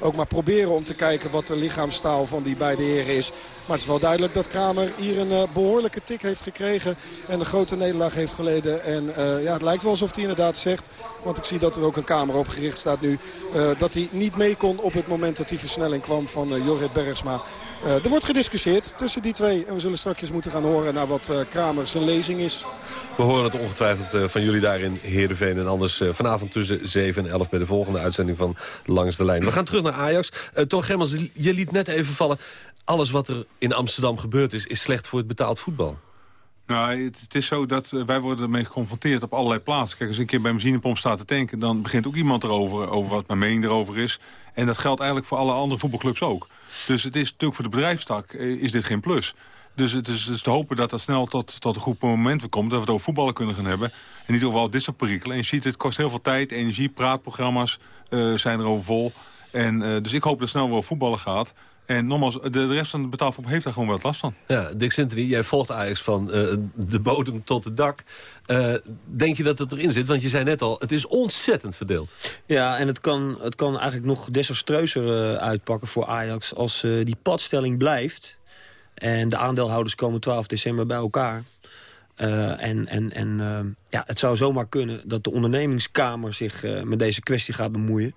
ook maar proberen om te kijken wat de lichaamstaal van die beide heren is. Maar het is wel duidelijk dat Kramer hier een uh, behoorlijke tik heeft gekregen. En een grote nederlaag heeft geleden. En uh, ja, het lijkt wel alsof hij inderdaad zegt. Want ik zie dat er ook een camera op gericht staat nu. Uh, dat hij niet mee kon op het moment dat die versnelling kwam van Jorrit Bergsma. er wordt gediscussieerd tussen die twee. En we zullen straks moeten gaan horen naar wat Kramer zijn lezing is. We horen het ongetwijfeld van jullie daar in Heerenveen. En anders vanavond tussen 7 en 11 bij de volgende uitzending van Langs de Lijn. We gaan terug naar Ajax. Uh, Gemmels, je liet net even vallen alles wat er in Amsterdam gebeurd is... is slecht voor het betaald voetbal. Nou, het, is zo dat uh, wij worden ermee geconfronteerd op allerlei plaatsen. Kijk, als een keer bij een benzinepomp sta te tanken... dan begint ook iemand erover, over wat mijn mening erover is. En dat geldt eigenlijk voor alle andere voetbalclubs ook. Dus het is natuurlijk voor de bedrijfstak uh, is dit geen plus. Dus het is, te hopen dat dat snel tot, tot een goed moment komt... dat we het over voetballen kunnen gaan hebben. En niet overal dit soort perikelen. En je ziet, het kost heel veel tijd, energie, praatprogramma's uh, zijn er over vol. En, dus ik hoop dat snel weer over voetballen gaat... En nogmaals, de, de rest van de betaalgroep heeft daar gewoon wat last van. Ja, Dick Sintony, jij volgt Ajax van uh, de bodem tot het dak. Uh, denk je dat het erin zit? Want je zei net al, het is ontzettend verdeeld. Ja, en het kan, het kan eigenlijk nog desastreuzer uh, uitpakken voor Ajax... als die padstelling blijft. En de aandeelhouders komen 12 december bij elkaar. en en, en ja, het zou zomaar kunnen dat de ondernemingskamer zich met deze kwestie gaat bemoeien.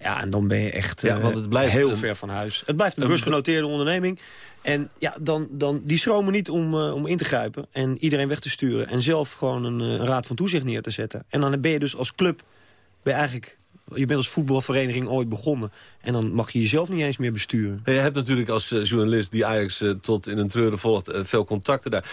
Ja, en dan ben je echt ja, want het blijft heel ver van huis. Het blijft een beursgenoteerde onderneming. En ja, dan, dan, die schromen niet om, uh, om in te grijpen en iedereen weg te sturen. En zelf gewoon een, uh, raad van toezicht neer te zetten. En dan ben je dus als club, ben je eigenlijk... Je bent als voetbalvereniging ooit begonnen. En dan mag je jezelf niet eens meer besturen. Je hebt natuurlijk als journalist die Ajax tot in een treuren volgt... veel contacten daar.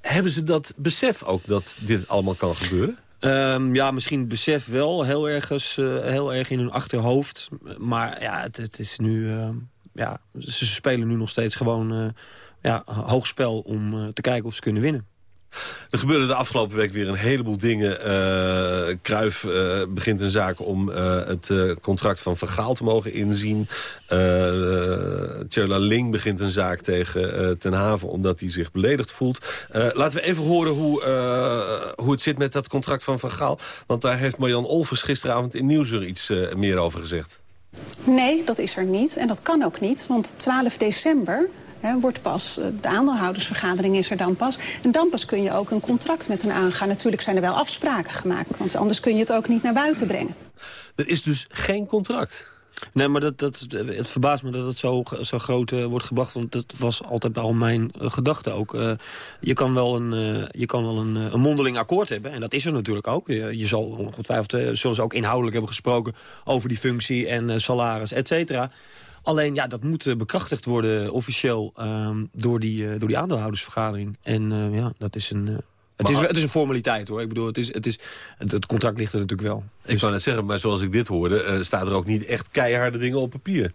Hebben ze dat besef ook dat dit allemaal kan gebeuren? Um, ja, misschien besef wel heel, ergens, uh, heel erg in hun achterhoofd. Maar ja, het, het is nu... Uh, ja, ze spelen nu nog steeds gewoon uh, ja, hoogspel om te kijken of ze kunnen winnen. Er gebeurde de afgelopen week weer een heleboel dingen. Kruif uh, begint een zaak om uh, het contract van Vergaal te mogen inzien. Tjöla Ling begint een zaak tegen Ten Haven omdat hij zich beledigd voelt. laten we even horen hoe, hoe het zit met dat contract van Vergaal. Want daar heeft Marjan Olvers gisteravond in Nieuwsuur iets meer over gezegd. Nee, dat is er niet. En dat kan ook niet. Want 12 december wordt pas, eh, de aandeelhoudersvergadering is er dan pas. En dan pas kun je ook een contract met hen aangaan. Natuurlijk zijn er wel afspraken gemaakt, want anders kun je het ook niet naar buiten brengen. Er is dus geen contract? Nee, maar dat, dat, het verbaast me dat het zo, zo groot uh, wordt gebracht. Want dat was altijd al mijn uh, gedachte ook. Uh, je kan wel, een, je kan wel een, een, mondeling akkoord hebben. En dat is er natuurlijk ook. Je, je zal ongetwijfeld, zullen ze ook inhoudelijk hebben gesproken... over die functie en salaris, et cetera. Alleen, ja, dat moet eh, bekrachtigd worden officieel um, door, die, uh, door die aandeelhoudersvergadering. En uh, ja, dat is een... het, is, het is een formaliteit hoor. Ik bedoel, het, is, het, is, het, contract ligt er natuurlijk wel. Ik dus... net zeggen, maar zoals ik dit hoorde... staat er ook niet echt keiharde dingen op papier.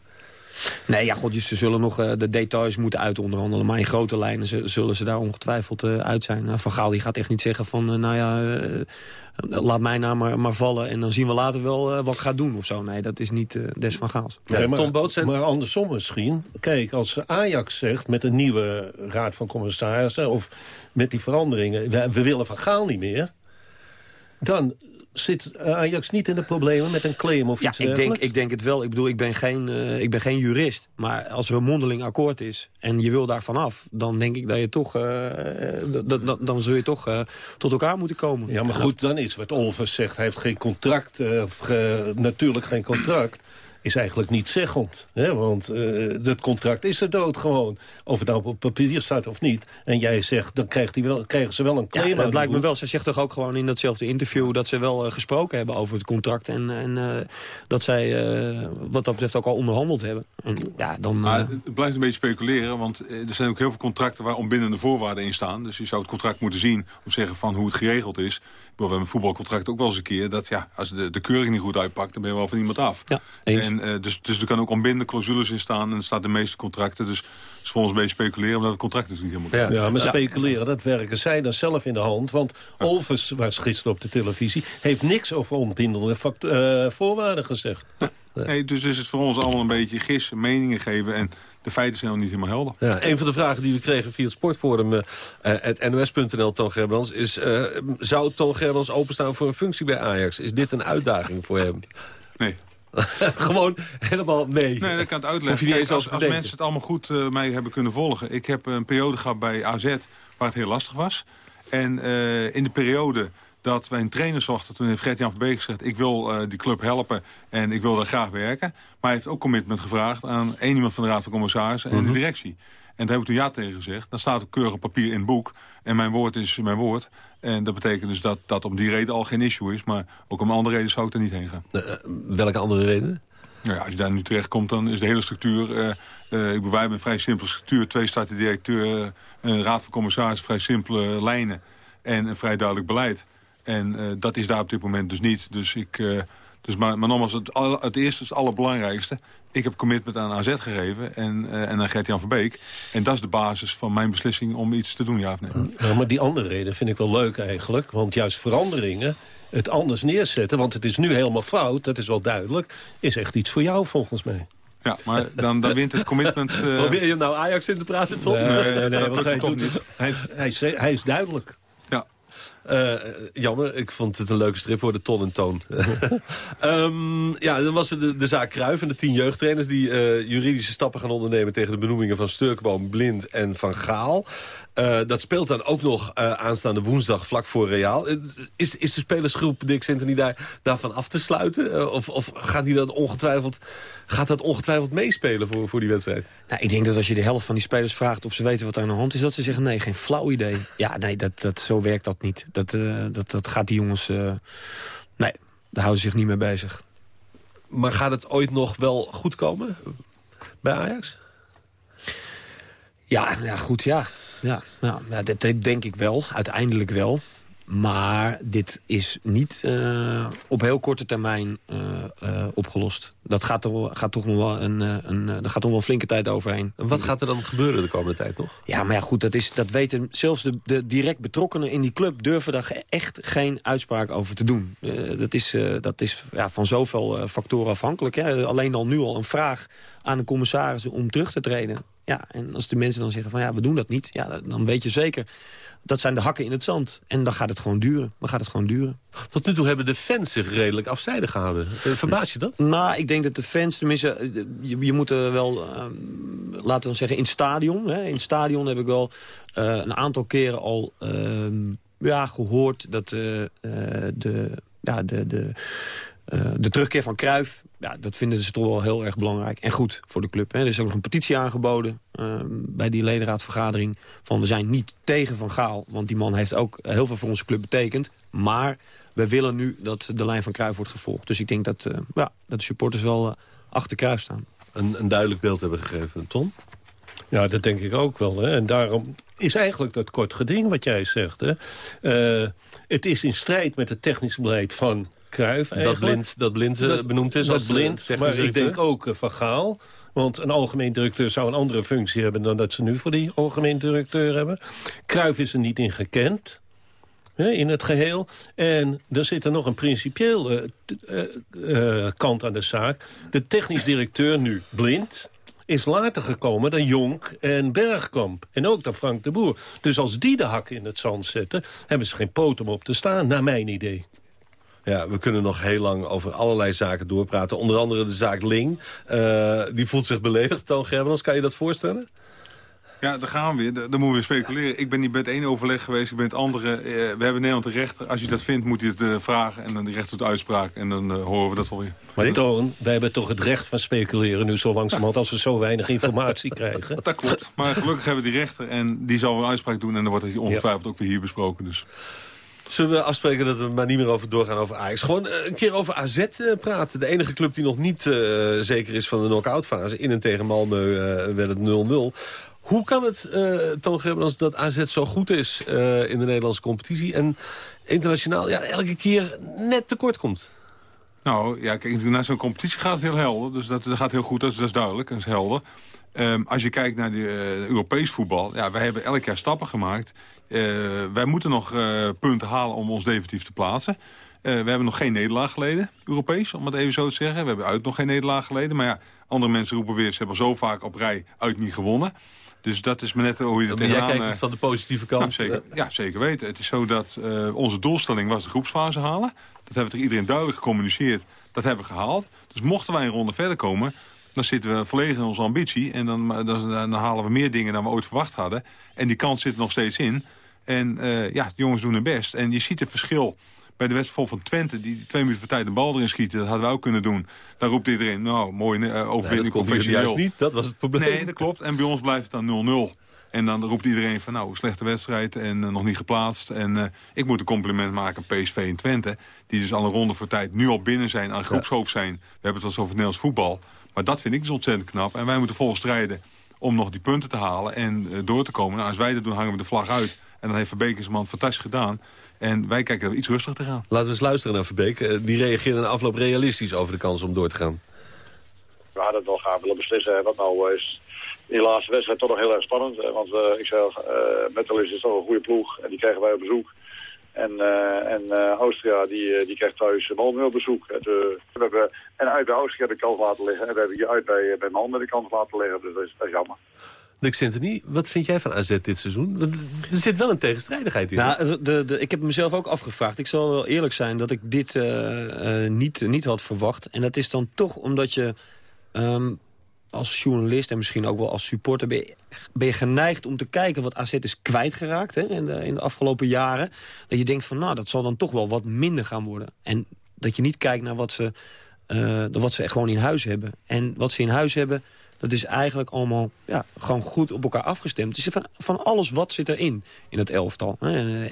Nee, ja, god, ze zullen nog uh, de details moeten uitonderhandelen. Maar in grote lijnen zullen ze daar ongetwijfeld uh, uit zijn. Nou, van Gaal die gaat echt niet zeggen van, uh, nou ja, laat mij naam maar, maar vallen... en dan zien we later wel wat ik ga doen of zo. Nee, dat is niet des van Gaals. Nee, maar, Tom maar andersom misschien. Kijk, als Ajax zegt met een nieuwe raad van commissarissen... of met die veranderingen, we, we willen van Gaal niet meer... dan zit Ajax niet in de problemen met een claim of ja, iets ik denk, ik denk het wel. Ik bedoel, ik ben, geen, uh, ik ben geen jurist. Maar als er een mondeling akkoord is en je wil daar vanaf... dan denk ik dat je toch, uh, dan zul je toch uh, tot elkaar moeten komen. Ja, maar goed, dan is wat Olvers zegt. Hij heeft geen contract, natuurlijk geen contract. Is eigenlijk niet zeggend. Hè? Want uh, het contract is er dood gewoon. Of het nou op papier staat of niet. En jij zegt, dan krijgt hij wel, krijgen ze wel een claim ja, dat lijkt me wel. Ze zegt toch ook gewoon in datzelfde interview... dat ze wel uh, gesproken hebben over het contract. En, en uh, dat zij wat dat betreft ook al onderhandeld hebben. En, ja, dan, maar het blijft een beetje speculeren. Want er zijn ook heel veel contracten waar onbindende voorwaarden in staan. Dus je zou het contract moeten zien om te zeggen van hoe het geregeld is. We hebben een voetbalcontract ook wel eens een keer... dat ja, als de, de keuring niet goed uitpakt, dan ben je wel van iemand af. Ja, en, uh, dus, dus er kan ook onbindende clausules in staan... en er staat de meeste contracten. Dus het is volgens een beetje speculeren... omdat het contract natuurlijk niet helemaal Ja, ja maar speculeren, dat werken zij dan zelf in de hand. Want Olvers was gisteren op de televisie... heeft niks over onbindende uh, voorwaarden gezegd. Nee, dus is het voor ons allemaal een beetje gissen, meningen geven... en de feiten zijn nog niet helemaal helder. Ja, een van de vragen die we kregen via het sportforum... Uh, het nos.nl, Toon Gerbrands... is uh, zou Toon Gerbrands openstaan voor een functie bij Ajax? Is dit een uitdaging voor hem? Nee. Gewoon helemaal nee. Nee, dat kan het uitleggen. Kijk, als, als mensen het allemaal goed uh, mij hebben kunnen volgen... ik heb een periode gehad bij AZ waar het heel lastig was. En in de periode dat wij een trainer zochten. Toen heeft Gert-Jan Verbeek gezegd... ik wil uh, die club helpen en ik wil daar graag werken. Maar hij heeft ook commitment gevraagd aan één iemand van de Raad van Commissarissen... en de mhm. directie. En daar heb ik toen ja tegen gezegd. Dan staat ook keurig papier in het boek. En mijn woord is mijn woord. En dat betekent dus dat dat om die reden al geen issue is. Maar ook om andere reden zou ik er niet heen gaan. Uh, welke andere redenen? Nou ja, als je daar nu terecht komt, dan is de hele structuur... Uh, uh, ik bewijs een vrij simpele structuur. Twee staat de directeur, een raad van commissarissen, vrij simpele lijnen... en een vrij duidelijk beleid. En dat is daar op dit moment dus niet. Dus ik... Dus maar, maar nogmaals, het, al, het eerste is het allerbelangrijkste. Ik heb commitment aan AZ gegeven en, uh, en aan Gert-Jan Verbeek. En dat is de basis van mijn beslissing om iets te doen, ja of nee. Ja, maar die andere reden vind ik wel leuk eigenlijk. Want juist veranderingen, het anders neerzetten... want het is nu helemaal fout, dat is wel duidelijk... is echt iets voor jou volgens mij. Ja, maar dan, dan wint het commitment... Uh... Probeer je hem nou Ajax in te praten, toch? Nee, nee, nee, nee want hij, doet hij, hij, is, hij is duidelijk. Uh, jammer, ik vond het een leuke strip voor de ton en toon. um, ja, dan was er de, de zaak Kruif en de tien jeugdtrainers... die uh, juridische stappen gaan ondernemen tegen de benoemingen van Sturkboom, Blind en Van Gaal. Uh, dat speelt dan ook nog aanstaande woensdag vlak voor Real. Is, is de spelersgroep Dick Sintony daar, daarvan af te sluiten? of, of gaat, die dat ongetwijfeld, gaat dat ongetwijfeld meespelen voor, voor die wedstrijd? Nou, ik denk dat als je de helft van die spelers vraagt of ze weten wat er aan de hand is... dat ze zeggen nee, geen flauw idee. Ja, nee, dat, dat, zo werkt dat niet. Dat, dat, dat gaat die jongens... Nee, daar houden ze zich niet mee bezig. Maar gaat het ooit nog wel goed komen bij Ajax? Ja, ja goed, ja. Ja, ja, ja dat, dat denk ik wel. Uiteindelijk wel. Maar dit is niet uh, op heel korte termijn uh, uh, opgelost. Dat gaat, toch, gaat toch nog wel een, een, er gaat nog wel een flinke tijd overheen. Wat gaat er dan gebeuren de komende tijd nog? Ja, maar ja, goed, dat, is, dat weten zelfs de, de direct betrokkenen in die club... durven daar echt geen uitspraak over te doen. dat is, dat is ja, van zoveel factoren afhankelijk. Hè. Alleen al nu al een vraag aan de commissarissen om terug te treden. Ja, en als de mensen dan zeggen van ja, we doen dat niet... Ja, dan weet je zeker dat zijn de hakken in het zand. En dan gaat het gewoon duren. Dan gaat het gewoon duren. Tot nu toe hebben de fans zich redelijk afzijdig gehouden. Eh, verbaas je dat? Nou, ik denk dat de fans, tenminste, eh, je, je moet er wel, uh, laten we zeggen, in het stadion. Hè. In het stadion heb ik wel uh, een aantal keren al uh, ja, gehoord dat de, ja, de, de, de terugkeer van Cruijff ja, dat vinden ze toch wel heel erg belangrijk. En goed voor de club. Hè. Er is ook nog een petitie aangeboden uh, bij die ledenraadvergadering. Van we zijn niet tegen Van Gaal. Want die man heeft ook heel veel voor onze club betekend. Maar we willen nu dat de lijn van Cruijff wordt gevolgd. Dus ik denk dat, uh, ja, dat de supporters wel uh, achter Cruijff staan. Een, een duidelijk beeld hebben gegeven. Ton? Ja, dat denk ik ook wel. Hè. En daarom is eigenlijk dat kort geding wat jij zegt. Hè. Uh, het is in strijd met het technisch beleid van dat blind, dat blind eh, benoemd is dat als blind, maar ik denk ook uh, Van Gaal. Want een algemeen directeur zou een andere functie hebben... dan dat ze nu voor die algemeen directeur hebben. Kruif is er niet in gekend in het geheel. En er zit er nog een principieel uh, uh, kant aan de zaak. De technisch directeur nu blind is later gekomen dan Jonk en Bergkamp. En ook dan Frank de Boer. Dus als die de hak in het zand zetten... hebben ze geen poot om op te staan, naar mijn idee. Ja, we kunnen nog heel lang over allerlei zaken doorpraten. Onder andere de zaak Ling. Uh, die voelt zich beledigd, Toon Gerbrands. Kan je dat voorstellen? Ja, daar gaan we weer. Daar moeten we speculeren. Ik ben niet bij het ene overleg geweest, ik ben het andere. Eh, we hebben Nederland een rechter. Als je dat vindt, moet je het uh, vragen. En dan die rechter doet uitspraak. En dan uh, horen we dat wel weer. Maar Toon, wij hebben toch het recht van speculeren nu zo langzamerhand... als we zo weinig informatie krijgen. Dat klopt. Maar gelukkig hebben we die rechter. En die zal een uitspraak doen. En dan wordt het ongetwijfeld ja. ook weer hier besproken. Dus... Zullen we afspreken dat we maar niet meer over doorgaan over Ajax? Gewoon een keer over AZ praten. De enige club die nog niet uh, zeker is van de knock-out fase. In en tegen Malmö werd het 0-0. Hoe kan het, uh, Toon Gerbrands, dat AZ zo goed is in de Nederlandse competitie... en internationaal ja, elke keer net tekort komt? Nou, ja, kijk, naar zo'n competitie gaat het heel helder. Dus dat, dat gaat heel goed, dat is, dat is duidelijk, dat is helder. Um, als je kijkt naar de, uh, Europees voetbal... ja, wij hebben elk jaar stappen gemaakt. wij moeten nog punten halen om ons definitief te plaatsen. we hebben nog geen nederlaag geleden, Europees, om het even zo te zeggen. We hebben uit nog geen nederlaag geleden. Maar ja, andere mensen roepen weer, ze hebben zo vaak op rij uit niet gewonnen. Dus dat is maar net hoe je het tegenaan... Jij kijkt van de positieve kant. Nou, zeker, ja, zeker weten. Het is zo dat onze doelstelling was de groepsfase halen. Dat hebben we tegen iedereen duidelijk gecommuniceerd. Dat hebben we gehaald. Dus mochten wij een ronde verder komen... dan zitten we volledig in onze ambitie. En dan, dan, dan halen we meer dingen dan we ooit verwacht hadden. En die kans zit er nog steeds in. En uh, ja, de jongens doen hun best. En je ziet het verschil bij de wedstrijd van Twente... die twee minuten voor tijd de bal erin schieten, dat hadden we ook kunnen doen. Dan roept iedereen, nou, mooi uh, overwinning nee, professioneel. juist niet, dat was het probleem. Nee, dat klopt. En bij ons blijft het dan 0-0. En dan roept iedereen van, nou, slechte wedstrijd en uh, nog niet geplaatst. En uh, ik moet een compliment maken aan PSV en Twente... die dus al een ronde voor tijd nu al binnen zijn, aan groepshoofd zijn. We hebben het wel eens over het Nederlands voetbal. Maar dat vind ik dus ontzettend knap. En wij moeten vol strijden om nog die punten te halen en uh, door te komen. Nou, als wij dat doen, hangen we de vlag uit. En dan heeft Verbeekensman fantastisch gedaan. En wij kijken er iets rustiger te gaan. Laten we eens luisteren naar Verbeek. Die reageert in de afloop realistisch over de kans om door te gaan. We hadden het wel gaan willen beslissen wat nou is. De laatste wedstrijd toch nog heel erg spannend. Want uh, ik zei, uh, Metal is toch een goede ploeg. En die krijgen wij op bezoek. En, uh, en uh, Austria die, die krijgt thuis Malmö op bezoek. En, we hebben en uit bij Austria de kant laten liggen. En we hebben hier uit bij, bij Malmö de kant laten liggen. Dus dat is, dat is jammer. Nick Sintony, wat vind jij van AZ dit seizoen? Er zit wel een tegenstrijdigheid in. Nou, de, de, ik heb mezelf ook afgevraagd. Ik zal wel eerlijk zijn dat ik dit uh, uh, niet, niet had verwacht. En dat is dan toch omdat je um, als journalist en misschien ook wel als supporter... Ben je, ben je geneigd om te kijken wat AZ is kwijtgeraakt hè, in, de, in de afgelopen jaren. Dat je denkt van, nou, dat zal dan toch wel wat minder gaan worden. En dat je niet kijkt naar wat ze, uh, wat ze gewoon in huis hebben. En wat ze in huis hebben dat is eigenlijk allemaal ja, gewoon goed op elkaar afgestemd. Dus van, van alles wat zit erin, in het elftal.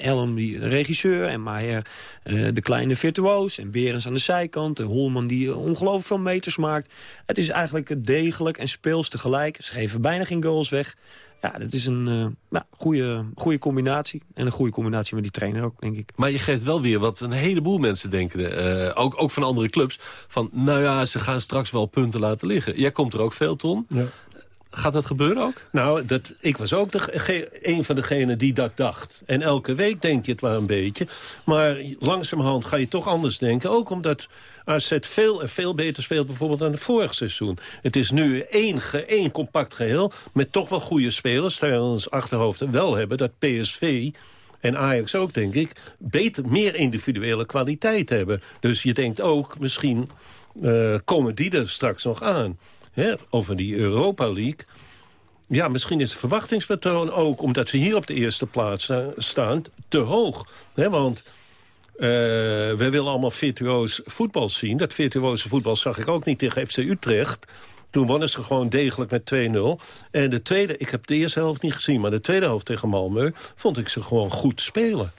Elm, die regisseur, en Maher, uh, de kleine virtuoos... en Berens aan de zijkant, de Holman die ongelooflijk veel meters maakt. Het is eigenlijk degelijk en speels tegelijk. Ze geven bijna geen goals weg. Ja, dat is een uh, ja, goede, goede combinatie. En een goede combinatie met die trainer ook, denk ik. Maar je geeft wel weer wat een heleboel mensen denken. Uh, ook, ook van andere clubs. Van, nou ja, ze gaan straks wel punten laten liggen. Jij komt er ook veel, Ton. Ja. Gaat dat gebeuren ook? Nou, dat, ik was ook de, een van degenen die dat dacht. En elke week denk je het maar een beetje. Maar langzamerhand ga je toch anders denken. Ook omdat AZ veel en veel beter speelt bijvoorbeeld dan het vorige seizoen. Het is nu één, één compact geheel met toch wel goede spelers. Terwijl ons achterhoofd wel hebben dat PSV en Ajax ook, denk ik, beter, meer individuele kwaliteit hebben. Dus je denkt ook, misschien uh, komen die er straks nog aan over die Europa League... Ja, misschien is het verwachtingspatroon ook... omdat ze hier op de eerste plaats staan, te hoog. Hè, want uh, we willen allemaal virtuoos voetbal zien. Dat virtuoze voetbal zag ik ook niet tegen FC Utrecht. Toen wonnen ze gewoon degelijk met 2-0. En de tweede, ik heb de eerste helft niet gezien... maar de tweede helft tegen Malmö vond ik ze gewoon goed spelen.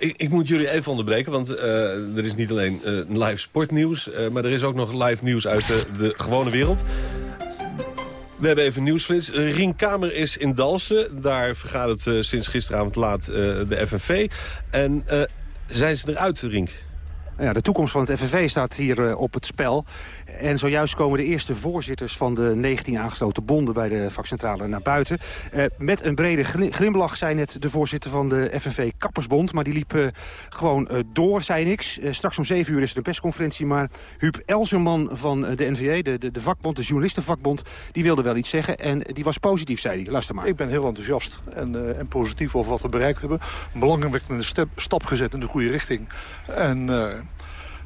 Ik, ik, moet jullie even onderbreken, want uh, er is niet alleen uh, live sportnieuws... Uh, maar er is ook nog live nieuws uit de, de gewone wereld. We hebben even nieuwsflits. Rien Kamer is in Dalsen. Daar vergadert sinds gisteravond laat de FNV. En zijn ze eruit, Rink? Ja, de toekomst van het FNV staat hier op het spel. En zojuist komen de eerste voorzitters van de 19 aangesloten bonden bij de vakcentrale naar buiten. Uh, met een brede glimlach zei net de voorzitter van de FNV Kappersbond. Maar die liep uh, gewoon uh, door, zei niks. straks om 7 uur is er een persconferentie. Maar Huub Elzerman van de NVA, de, de, de, vakbond, de journalistenvakbond... die wilde wel iets zeggen en die was positief, zei hij. Luister maar. Ik ben heel enthousiast en, en positief over wat we bereikt hebben. Een stap gezet in de goede richting. En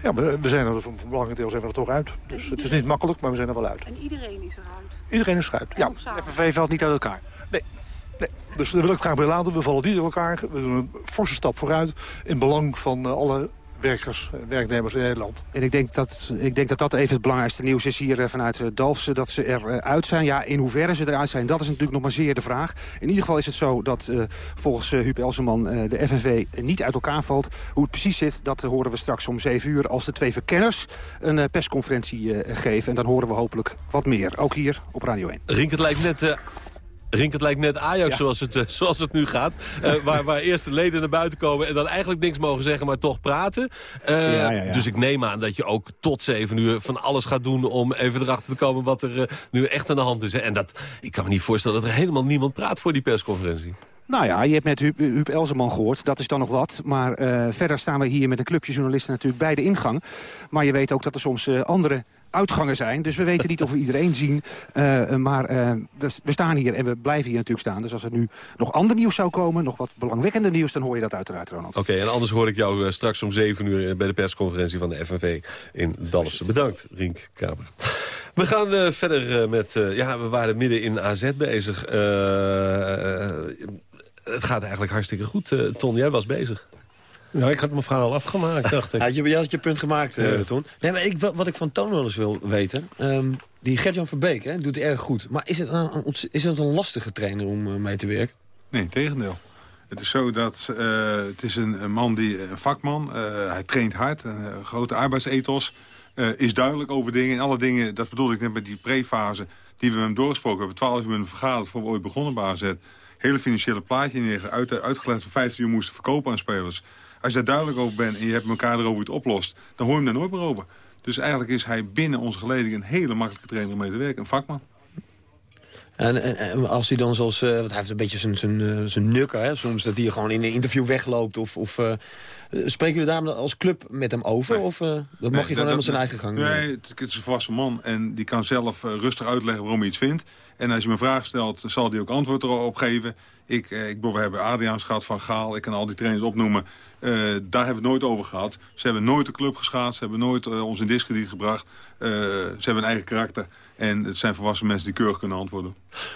ja, we zijn er voor een belangrijk deel zijn we er toch uit. Dus het is niet makkelijk, maar we zijn er wel uit. En iedereen is eruit? Iedereen is eruit, ja. FNV valt niet uit elkaar? Nee. Nee, dus daar wil ik het graag bij laten. We vallen niet in elkaar. We doen een forse stap vooruit in belang van alle werkers, werknemers in Nederland. En ik denk dat, ik denk dat dat even het belangrijkste nieuws is hier vanuit Dalfsen. Dat ze eruit zijn. Ja, in hoeverre ze eruit zijn, dat is natuurlijk nog maar zeer de vraag. In ieder geval is het zo dat uh, volgens uh, Huub Elseman uh, de FNV niet uit elkaar valt. Hoe het precies zit, dat horen we straks om 7 uur... als de twee verkenners een persconferentie geven. En dan horen we hopelijk wat meer. Ook hier op Radio 1. Rink, het lijkt net Rink, het lijkt net Ajax zoals, het, uh, zoals het nu gaat. Uh, waar, waar eerst de leden naar buiten komen en dan eigenlijk niks mogen zeggen, maar toch praten. Uh, ja, ja, ja. Dus ik neem aan dat je ook tot zeven uur van alles gaat doen om even erachter te komen wat er nu echt aan de hand is. En dat, ik kan me niet voorstellen dat er helemaal niemand praat voor die persconferentie. Nou ja, je hebt net Huub, Huub Elzeman gehoord, dat is dan nog wat. Maar verder staan we hier met een clubje journalisten natuurlijk bij de ingang. Maar je weet ook dat er soms andere uitgangen zijn. Dus we weten niet of we iedereen zien. Uh, maar uh, we, we, staan hier en we blijven hier natuurlijk staan. Dus als er nu nog ander nieuws zou komen, nog wat belangwekkender nieuws... dan hoor je dat uiteraard, Ronald. Oké, okay, en anders hoor ik jou straks om 7 uur... bij de persconferentie van de FNV in Dalfsen. Bedankt, Rink Kamer. We gaan verder met... ja, we waren midden in AZ bezig. het gaat eigenlijk hartstikke goed. Ton, jij was bezig. Ja, ik had mijn verhaal afgemaakt, dacht ik. Ja, je, had je punt gemaakt, uh, Ton. Nee, maar ik, wat ik van Toon wel eens wil weten... Um, die Gert-Jan Verbeek hè, doet het erg goed. Maar is het een, is het een lastige trainer om uh, mee te werken? Nee, tegendeel. Het is zo dat uh, het is een, een, man die, een vakman, hij traint hard, een grote arbeidsethos, is duidelijk over dingen. En alle dingen, dat bedoelde ik net met die prefase die we met hem doorgesproken hebben. Twaalf uur met hem vergaderd voor we ooit begonnen bij AZ. Hele financiële plaatje neer, uit, uitgelegd voor 15 uur moesten verkopen aan spelers. Als je daar duidelijk over bent en je hebt elkaar erover het oplost... dan hoor je hem daar nooit meer over. Dus eigenlijk is hij binnen onze geleding een hele makkelijke trainer om mee te werken. Een vakman. En, en, en, als hij dan zoals, uh, want hij heeft een beetje zijn, zijn, uh, zijn nukken, hè? soms dat hij gewoon in een interview wegloopt. Of, of uh, spreken jullie daar als club met hem over? Nee. Of dat mag nee, je gewoon helemaal zijn eigen gang Nee, het, het, is een volwassen man en die kan zelf rustig uitleggen waarom hij iets vindt. En als je me een vraag stelt, zal hij ook antwoord erop geven. Ik, ik we hebben Adriaans gehad van Gaal, ik kan al die trainers opnoemen. Uh, daar hebben we het nooit over gehad. Ze hebben nooit de club geschaad. Ze hebben nooit uh, ons in discrediet gebracht. Uh, ze hebben een eigen karakter. En het zijn volwassen mensen die keurig kunnen antwoorden.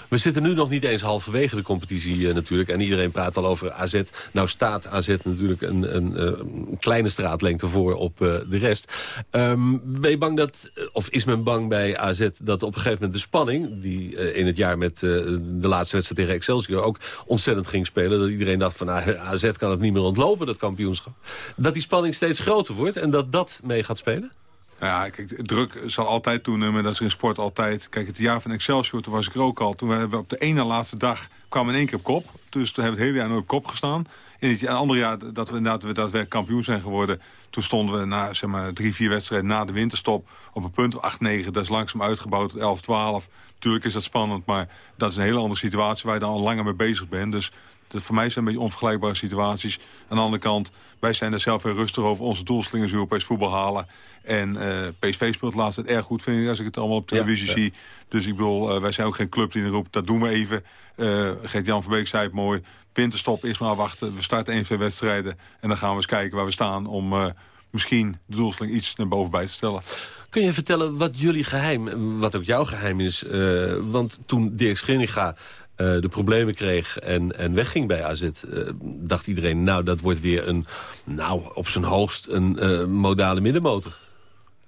We zitten nu nog niet eens halverwege de competitie natuurlijk. En iedereen praat al over AZ. Nou staat AZ natuurlijk een, een, een kleine straatlengte voor op de rest. Um, ben je bang dat, of is men bang bij AZ... dat op een gegeven moment de spanning... die in het jaar met de laatste wedstrijd tegen Excelsior ook ontzettend ging spelen... dat iedereen dacht van ah, AZ kan het niet meer ontlopen, dat kampioenschap. Dat die spanning steeds groter wordt en dat dat mee gaat spelen? Ja, kijk, druk zal altijd toenemen. Dat is in sport altijd. Kijk, het jaar van Excelsior, toen was ik er ook al. Toen hebben we op de ene laatste dag kwamen in één keer op kop. Dus toen hebben we het hele jaar nooit op kop gestaan. In het andere jaar dat we inderdaad we daadwerkelijk kampioen zijn geworden... toen stonden we na zeg maar, drie, vier wedstrijden na de winterstop... op een punt 8-9. Dat is langzaam uitgebouwd tot 11-12. Tuurlijk is dat spannend, maar dat is een hele andere situatie... waar je dan al langer mee bezig bent. Dus dat voor mij zijn een beetje onvergelijkbare situaties. Aan de andere kant, wij zijn er zelf heel rustig over. Onze doelstelling is Europees voetbal halen. En uh, PSV speelt laatst het erg goed, vind ik, als ik het allemaal op televisie ja, ja. zie. Dus ik bedoel, uh, wij zijn ook geen club die roept, dat doen we even. Uh, Gert-Jan Verbeek zei het mooi. Winterstop, eerst maar wachten. We starten één, twee wedstrijden. En dan gaan we eens kijken waar we staan om uh, misschien de doelstelling iets naar boven bij te stellen. Kun je vertellen wat jullie geheim, wat ook jouw geheim is? Uh, want toen Dirk Scheringa uh, de problemen kreeg en, en wegging bij AZ... Uh, dacht iedereen, nou, dat wordt weer een, nou, op zijn hoogst een uh, modale middenmotor.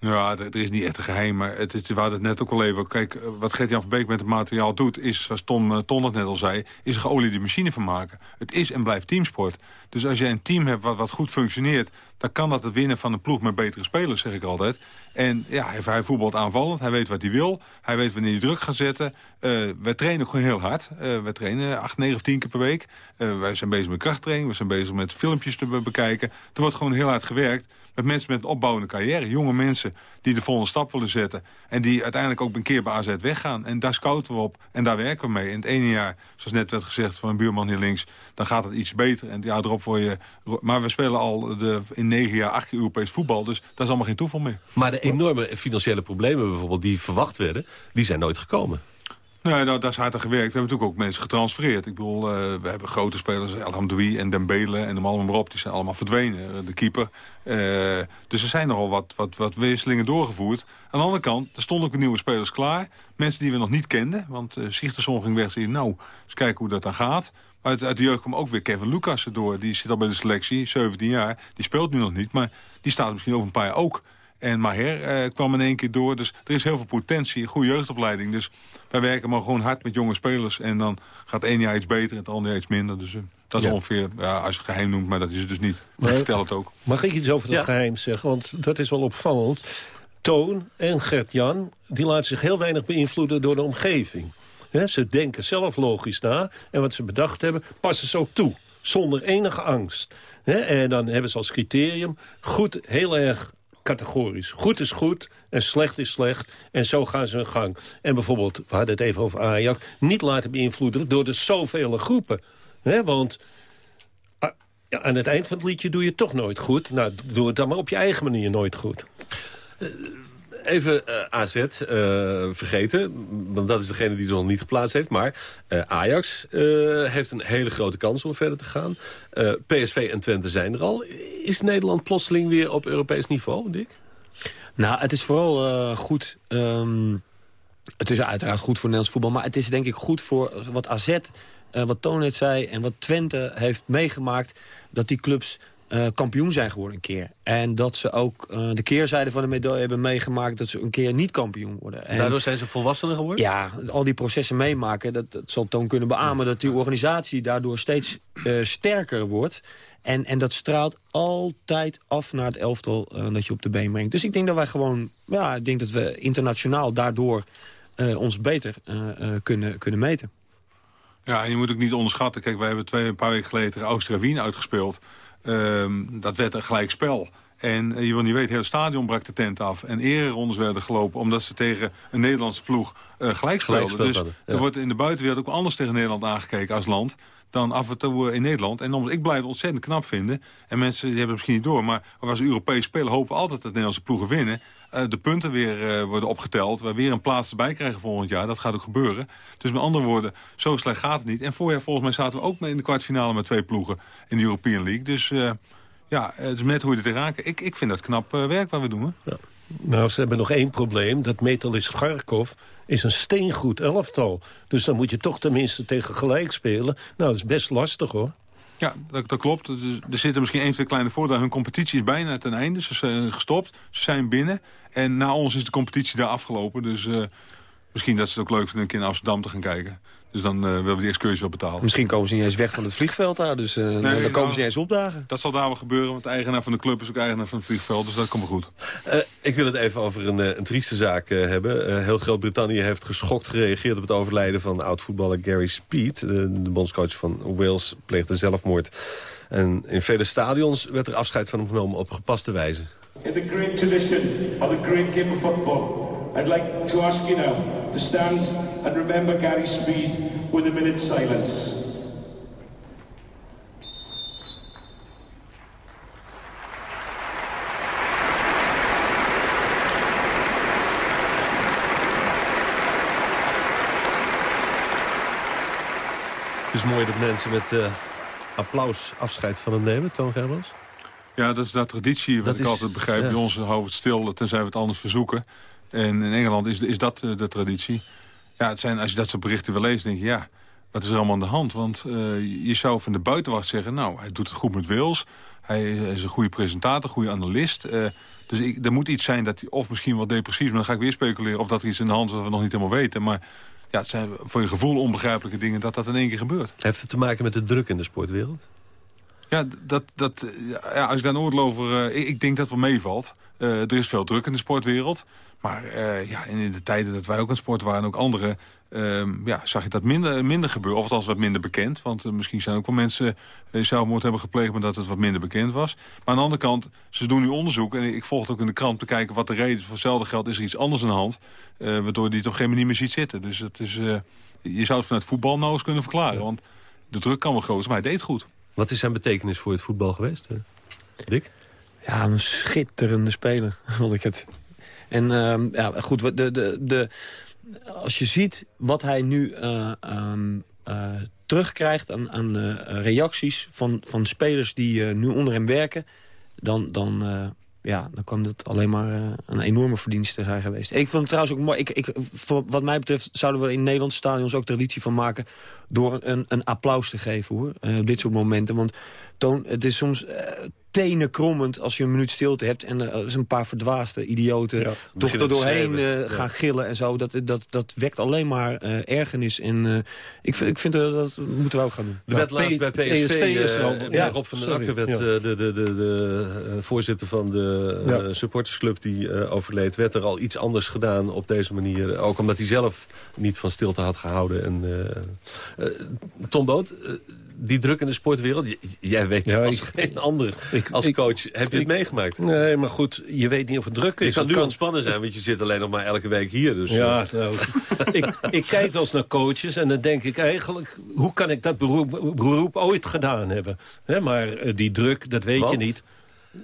Ja, er is niet echt een geheim, maar het, het, we hadden het net ook al even. Kijk, wat Gert-Jan Verbeek met het materiaal doet, is, zoals Ton, Ton het net al zei... is een geoliede machine van maken. Het is en blijft teamsport. Dus als je een team hebt wat, wat goed functioneert... dan kan dat het winnen van een ploeg met betere spelers, zeg ik altijd. En ja, hij, voetbalt aanvallend, hij weet wat hij wil. Hij weet wanneer hij druk gaat zetten. Uh, wij trainen gewoon heel hard. Uh, wij trainen 8, 9 of 10 keer per week. Uh, wij zijn bezig met krachttraining, we zijn bezig met filmpjes te be bekijken. Er wordt gewoon heel hard gewerkt met mensen met een opbouwende carrière. Jonge mensen die de volgende stap willen zetten. En die uiteindelijk ook een keer bij AZ weggaan. En daar scouten we op en daar werken we mee. In het ene jaar, zoals net werd gezegd van een buurman hier links... dan gaat het iets beter. En ja, erop word je... Maar we spelen al de, in negen jaar, acht keer Europees voetbal. Dus dat is allemaal geen toeval meer. Maar de enorme financiële problemen bijvoorbeeld die verwacht werden... die zijn nooit gekomen. Nee, nou, daar is hard aan gewerkt. We hebben natuurlijk ook mensen getransfereerd. Ik bedoel, uh, we hebben grote spelers, El Hamdoui en Dembele en de allemaal maar. Die zijn allemaal verdwenen, de keeper. Uh, dus er zijn nogal wat, wat, wat wisselingen doorgevoerd. Aan de andere kant, er stonden ook nieuwe spelers klaar. Mensen die we nog niet kenden. Want uh, Sigtersson ging weg. Nou, eens kijken hoe dat dan gaat. Uit, uit de jeugd kwam ook weer Kevin Lucas door. Die zit al bij de selectie, 17 jaar. Die speelt nu nog niet, maar die staat misschien over een paar jaar ook. En Maher eh, kwam in één keer door. Dus er is heel veel potentie, goede jeugdopleiding. Dus wij werken maar gewoon hard met jonge spelers. En dan gaat één jaar iets beter en het andere jaar iets minder. Dus uh, dat is Ja. ongeveer, ja, als je het geheim noemt, maar dat is het dus niet. Maar ik vertel het ook. Mag ik iets over dat Ja. geheim zeggen? Want dat is wel opvallend. Toon en Gert-Jan die laten zich heel weinig beïnvloeden door de omgeving. Hè, ze denken zelf logisch na. En wat ze bedacht hebben, passen ze ook toe. Zonder enige angst. Hè, en dan hebben ze als criterium goed, heel erg categorisch. Goed is goed en slecht is slecht. En zo gaan ze hun gang. En bijvoorbeeld, we hadden het even over Ajax... niet laten beïnvloeden door de zoveel groepen. Want aan het eind van het liedje doe je het toch nooit goed. Nou, doe het dan maar op je eigen manier nooit goed. Even eh, AZ eh, vergeten, want dat is degene die ze nog niet geplaatst heeft. Maar eh, Ajax heeft een hele grote kans om verder te gaan. PSV en Twente zijn er al. Is Nederland plotseling weer op Europees niveau, Dick? Nou, het is vooral goed... ehm, het is uiteraard goed voor Nederlands voetbal... maar het is denk ik goed voor wat AZ, wat Toon net zei... en wat Twente heeft meegemaakt... dat die clubs eh, kampioen zijn geworden een keer. En dat ze ook eh, de keerzijde van de medaille hebben meegemaakt... dat ze een keer niet kampioen worden. En, Daardoor zijn ze volwassener geworden? ja, al die processen meemaken, dat, dat zal Toon kunnen beamen... dat die organisatie daardoor steeds eh, sterker wordt... En, en dat straalt altijd af naar het elftal eh, dat je op de been brengt. Dus ik denk dat wij gewoon, ja, ik denk dat we internationaal daardoor eh, ons beter eh, eh, kunnen, kunnen meten. Ja, en je moet ook niet onderschatten. Kijk, wij hebben twee, een paar weken geleden tegen Austria-Wien uitgespeeld. Ehm, dat werd een gelijk spel. En eh, je wil niet weten, het hele stadion brak de tent af. En ererondes werden gelopen omdat ze tegen een Nederlandse ploeg eh, gelijk speelden. dus hadden, ja. er wordt in de buitenwereld ook anders tegen Nederland aangekeken als land dan af en toe eh, in Nederland. En omdat ik blijf het ontzettend knap vinden. En mensen die hebben het misschien niet door. Maar als we Europees spelen hopen we altijd dat Nederlandse ploegen winnen. Eh, de punten weer eh, worden opgeteld. We weer een plaats erbij krijgen volgend jaar. Dat gaat ook gebeuren. Dus met andere woorden, zo slecht gaat het niet. En vorig jaar volgens mij zaten we ook in de kwartfinale met twee ploegen in de European League. Dus eh, ja, het is net hoe je er tegenaan kijkt. Ik, ik vind dat knap werk wat we doen. Hè? Nou, ze hebben nog één probleem. Dat Metalist Kharkov is een steengoed elftal. Dus dan moet je toch tenminste tegen gelijk spelen. Nou, dat is best lastig, hoor. Ja, dat, dat klopt. Dus er zitten misschien één, twee kleine voordelen. Hun competitie is bijna ten einde. Ze zijn gestopt. Ze zijn binnen. En na ons is de competitie daar afgelopen. Dus eh, misschien dat ze het ook leuk vinden een keer naar Amsterdam te gaan kijken. Dus dan eh, willen we die excursie wel betalen. Misschien komen ze niet eens weg van het vliegveld daar, dus eh, dan komen nou, ze niet eens opdagen. Dat zal daar wel gebeuren, want de eigenaar van de club is ook eigenaar van het vliegveld. Dus dat komt wel goed. Eh, ik wil het even over een, een trieste zaak hebben. Heel Groot-Brittannië heeft geschokt gereageerd op het overlijden van oud-voetballer Gary Speed. De, de bondscoach van Wales pleegde zelfmoord. En in vele stadions werd er afscheid van hem genomen op gepaste wijze. In the great tradition of the great game of football, I'd like to ask you now to stand and remember Gary Speed with a minute's silence. Het is mooi dat mensen met eh, applaus afscheid van hem nemen, Toon Gerbrands. Ja, dat is dat traditie. Wat Dat ik is- altijd begrijp. ja. Bij ons houden we het stil, tenzij we het anders verzoeken. En in Engeland is, is dat eh, de traditie. Ja, het zijn, als je dat soort berichten wil lezen, denk je... ja, wat is er allemaal aan de hand? Want eh, je zou van de buitenwacht zeggen... nou, hij doet het goed met Wales. Hij is een goede presentator, een goede analist. Eh, dus ik, er moet iets zijn dat hij of misschien wel depressief... maar dan ga ik weer speculeren of dat er iets in de hand is... wat we nog niet helemaal weten. Maar ja, het zijn voor je gevoel onbegrijpelijke dingen... dat dat in één keer gebeurt. Heeft het te maken met de druk in de sportwereld? Ja, dat, dat, ja, als ik daar oordeel over... eh, ik, ik denk dat het wel meevalt. Eh, er is veel druk in de sportwereld. Maar eh, ja, in de tijden dat wij ook aan het sport waren... en ook anderen, ehm, ja, zag je dat minder, minder gebeuren. Of althans wat minder bekend. Want misschien zijn ook wel mensen zelfmoord hebben gepleegd... maar dat het wat minder bekend was. Maar aan de andere kant, ze doen nu onderzoek... en ik volg het ook in de krant te kijken wat de reden is. Voor hetzelfde geld is er iets anders aan de hand... waardoor die het op een gegeven moment niet meer ziet zitten. Dus het is, je zou het vanuit voetbal nou eens kunnen verklaren. Want de druk kan wel groot zijn, maar hij deed goed. Wat is zijn betekenis voor het voetbal geweest, eh? Dick? Ja, een schitterende speler, vond ik het. En ehm, ja, goed, de, de, de, als je ziet wat hij nu uh, um, terugkrijgt aan, aan reacties van, van spelers die nu onder hem werken... dan, dan, ja, dan kan het alleen maar een enorme verdienste zijn geweest. Ik vond het trouwens ook mooi. Ik, ik, wat mij betreft zouden we in Nederlandse stadions ook traditie van maken... door een, een applaus te geven hoor, op dit soort momenten. Want toon, het is soms tenen krommend als je een minuut stilte hebt... en er is een paar verdwaasde idioten ja, toch er doorheen uh, gaan gillen en zo. Dat, dat, dat wekt alleen maar uh, ergernis. En uh, ik, vind, ik vind dat, dat moeten we ook gaan doen. Er werd laatst bij PSV, PSV is er ja. Rob van den Akker werd de, de, de, de, voorzitter van de ja. supportersclub die overleed... werd er al iets anders gedaan op deze manier. Ook omdat hij zelf niet van stilte had gehouden. En, Tom Boot die druk in de sportwereld, jij weet ja, als geen ander als coach, heb je het meegemaakt? Nee, maar goed, je weet niet of het druk is. Je kan nu ontspannen zijn, want je zit alleen nog maar elke week hier. Dus, ja, eh. nou, ik, ik kijk wel eens naar coaches en dan denk ik eigenlijk... hoe kan ik dat beroep, beroep ooit gedaan hebben? maar eh, die druk, dat weet je niet.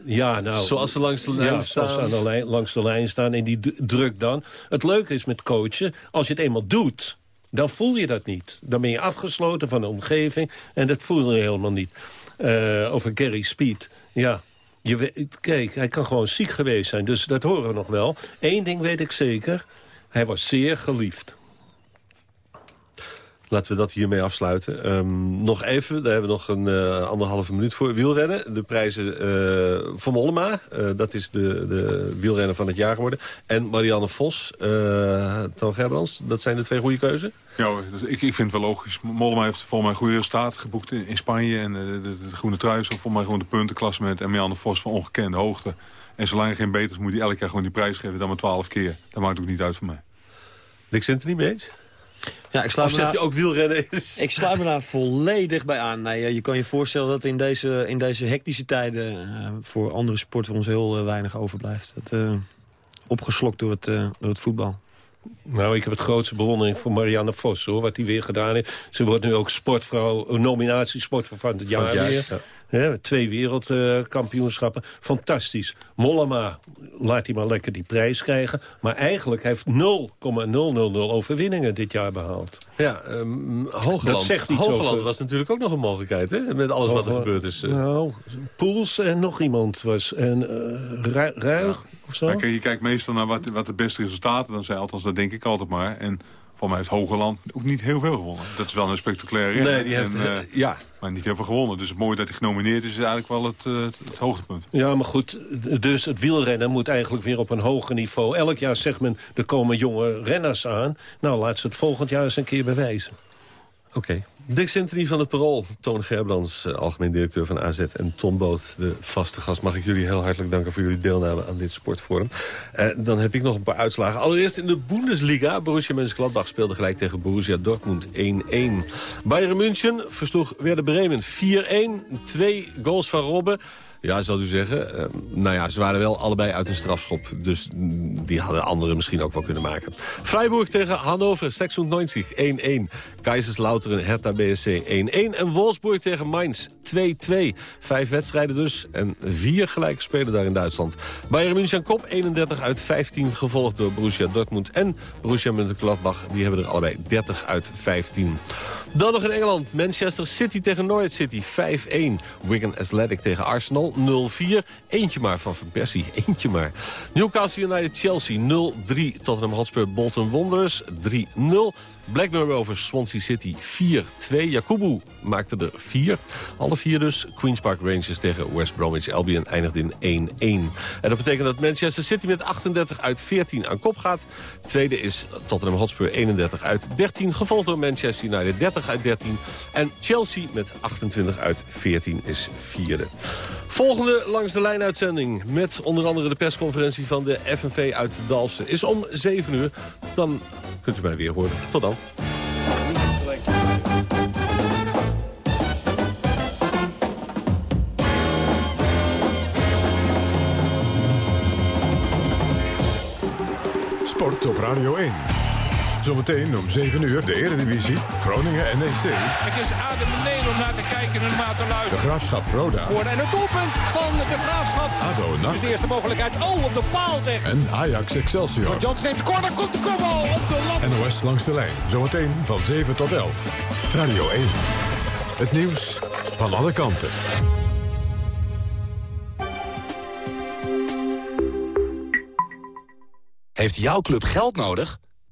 Ja, nou, zoals ze langs de lijn ja, staan. Zoals ze lijn, langs de lijn staan en die druk dan. Het leuke is met coachen, als je het eenmaal doet dan voel je dat niet. Dan ben je afgesloten van de omgeving en dat voel je helemaal niet. Uh, over Gary Speed, ja. Je kijk, hij kan gewoon ziek geweest zijn, dus dat horen we nog wel. Eén ding weet ik zeker, hij was zeer geliefd. Laten we dat hiermee afsluiten. Um, nog even, daar hebben we nog een uh, anderhalve minuut voor. Wielrennen, de prijzen uh, voor Mollema. Uh, dat is de, de wielrenner van het jaar geworden. En Marianne Vos, uh, Toon Gerbrands. Dat zijn de twee goede keuzen? Ja, ik, ik vind het wel logisch. Mollema heeft volgens mij een goede resultaat geboekt in, in Spanje. En de, de, de groene trui is volgens mij gewoon de puntenklassement. En Marianne Vos van ongekende hoogte. En zolang er geen beter is, moet hij elk jaar gewoon die prijs geven. Dan maar twaalf keer. Dat maakt ook niet uit voor mij. Niks zit er niet mee eens? Ja, ik sluit of zeg je ook wielrennen is? Ik sluit me daar volledig bij aan. Nee, je kan je voorstellen dat in deze, in deze hectische tijden... Uh, voor andere sporten ons heel uh, weinig overblijft. Het, uh, opgeslokt door het, door het voetbal. Nou, ik heb het grootste bewondering voor Marianne Vos, hoor. Wat die weer gedaan heeft. Ze wordt nu ook sportvrouw, nominatie sportvrouw van het jaar, weer. Ja. Ja, twee wereldkampioenschappen. Fantastisch. Mollema, laat hij maar lekker die prijs krijgen. Maar eigenlijk heeft 0,000 overwinningen dit jaar behaald. Ja, um, Hoogland, dat zegt Hoogland was natuurlijk ook nog een mogelijkheid, hè? Met alles wat er gebeurd is. Uh. Nou, Poels en nog iemand was. En uh, Ruig ja. of zo. Ja, je kijkt meestal naar wat, wat de beste resultaten dan zijn. Althans, dat denk ik altijd maar. En voor mij heeft Hogeland ook niet heel veel gewonnen. Dat is wel een spectaculaire Nee, die heeft, en, uh, ja. Maar niet heel veel gewonnen. Dus het mooie dat hij genomineerd is, is eigenlijk wel het, uh, het hoogtepunt. Ja, maar goed, dus het wielrennen moet eigenlijk weer op een hoger niveau. Elk jaar zegt men, er komen jonge renners aan. Nou, laat ze het volgend jaar eens een keer bewijzen. Oké. Dick Sintony van het Parool, Toon Gerbrands, eh, algemeen directeur van AZ... en Tom Boot, de vaste gast. Mag ik jullie heel hartelijk danken voor jullie deelname aan dit sportforum. Uh, dan heb ik nog een paar uitslagen. Allereerst in de Bundesliga. Borussia Mönchengladbach speelde gelijk tegen Borussia Dortmund 1-1. Bayern München versloeg Werder Bremen 4-1. Twee goals van Robben. Ja, zal u zeggen. Uh, nou ja, ze waren wel allebei uit een strafschop. Dus die hadden anderen misschien ook wel kunnen maken. Freiburg tegen Hannover, 96, 1-1. Kaiserslautern, Hertha BSC 1-1. En Wolfsburg tegen Mainz, 2-2. Vijf wedstrijden dus en vier gelijke spelen daar in Duitsland. Bayern München kop, 31 uit 15. Gevolgd door Borussia Dortmund en Borussia Mönchengladbach. Die hebben er allebei 30 uit 15. Dan nog in Engeland. Manchester City tegen Norwich City 5-1. Wigan Athletic tegen Arsenal 0-4. Eentje maar van Van Persie. Eentje maar. Newcastle United Chelsea 0-3. Tottenham Hotspur Bolton Wanderers 3-0. Blackburn Rovers, Swansea City 4-2. Jakubu maakte er 4. Alle vier dus. Queen's Park Rangers tegen West Bromwich Albion eindigde in 1-1. En dat betekent dat Manchester City met 38 uit 14 aan kop gaat. Tweede is Tottenham Hotspur 31 uit 13. Gevolgd door Manchester United 30 uit 13. En Chelsea met 28 uit 14 is vierde. Volgende langs de lijnuitzending met onder andere de persconferentie van de FNV uit Dalfsen is om 7 uur. Dan kunt u mij weer horen. Tot dan. Sport op Radio 1. Zometeen om 7 uur de Eredivisie. Groningen NEC. Het is adembenemend om naar te kijken en naar te De luisteren. Graafschap Roda. Voor en het doelpunt van de Graafschap. ADO NAC. Dus de eerste mogelijkheid. Oh, op de paal zeg. En Ajax Excelsior. Jans neemt de corner, komt de kopbal op de lat. NOS langs de lijn. Zometeen van 7 tot 11. Radio 1. Het nieuws van alle kanten. Heeft jouw club geld nodig?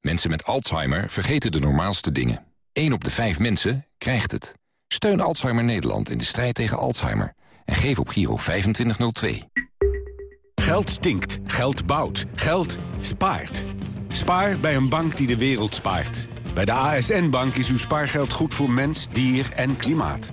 Mensen met Alzheimer vergeten de normaalste dingen. 1 op de 5 mensen krijgt het. Steun Alzheimer Nederland in de strijd tegen Alzheimer. En geef op Giro 2502. Geld stinkt, geld bouwt, geld spaart. Spaar bij een bank die de wereld spaart. Bij de ASN-bank is uw spaargeld goed voor mens, dier en klimaat.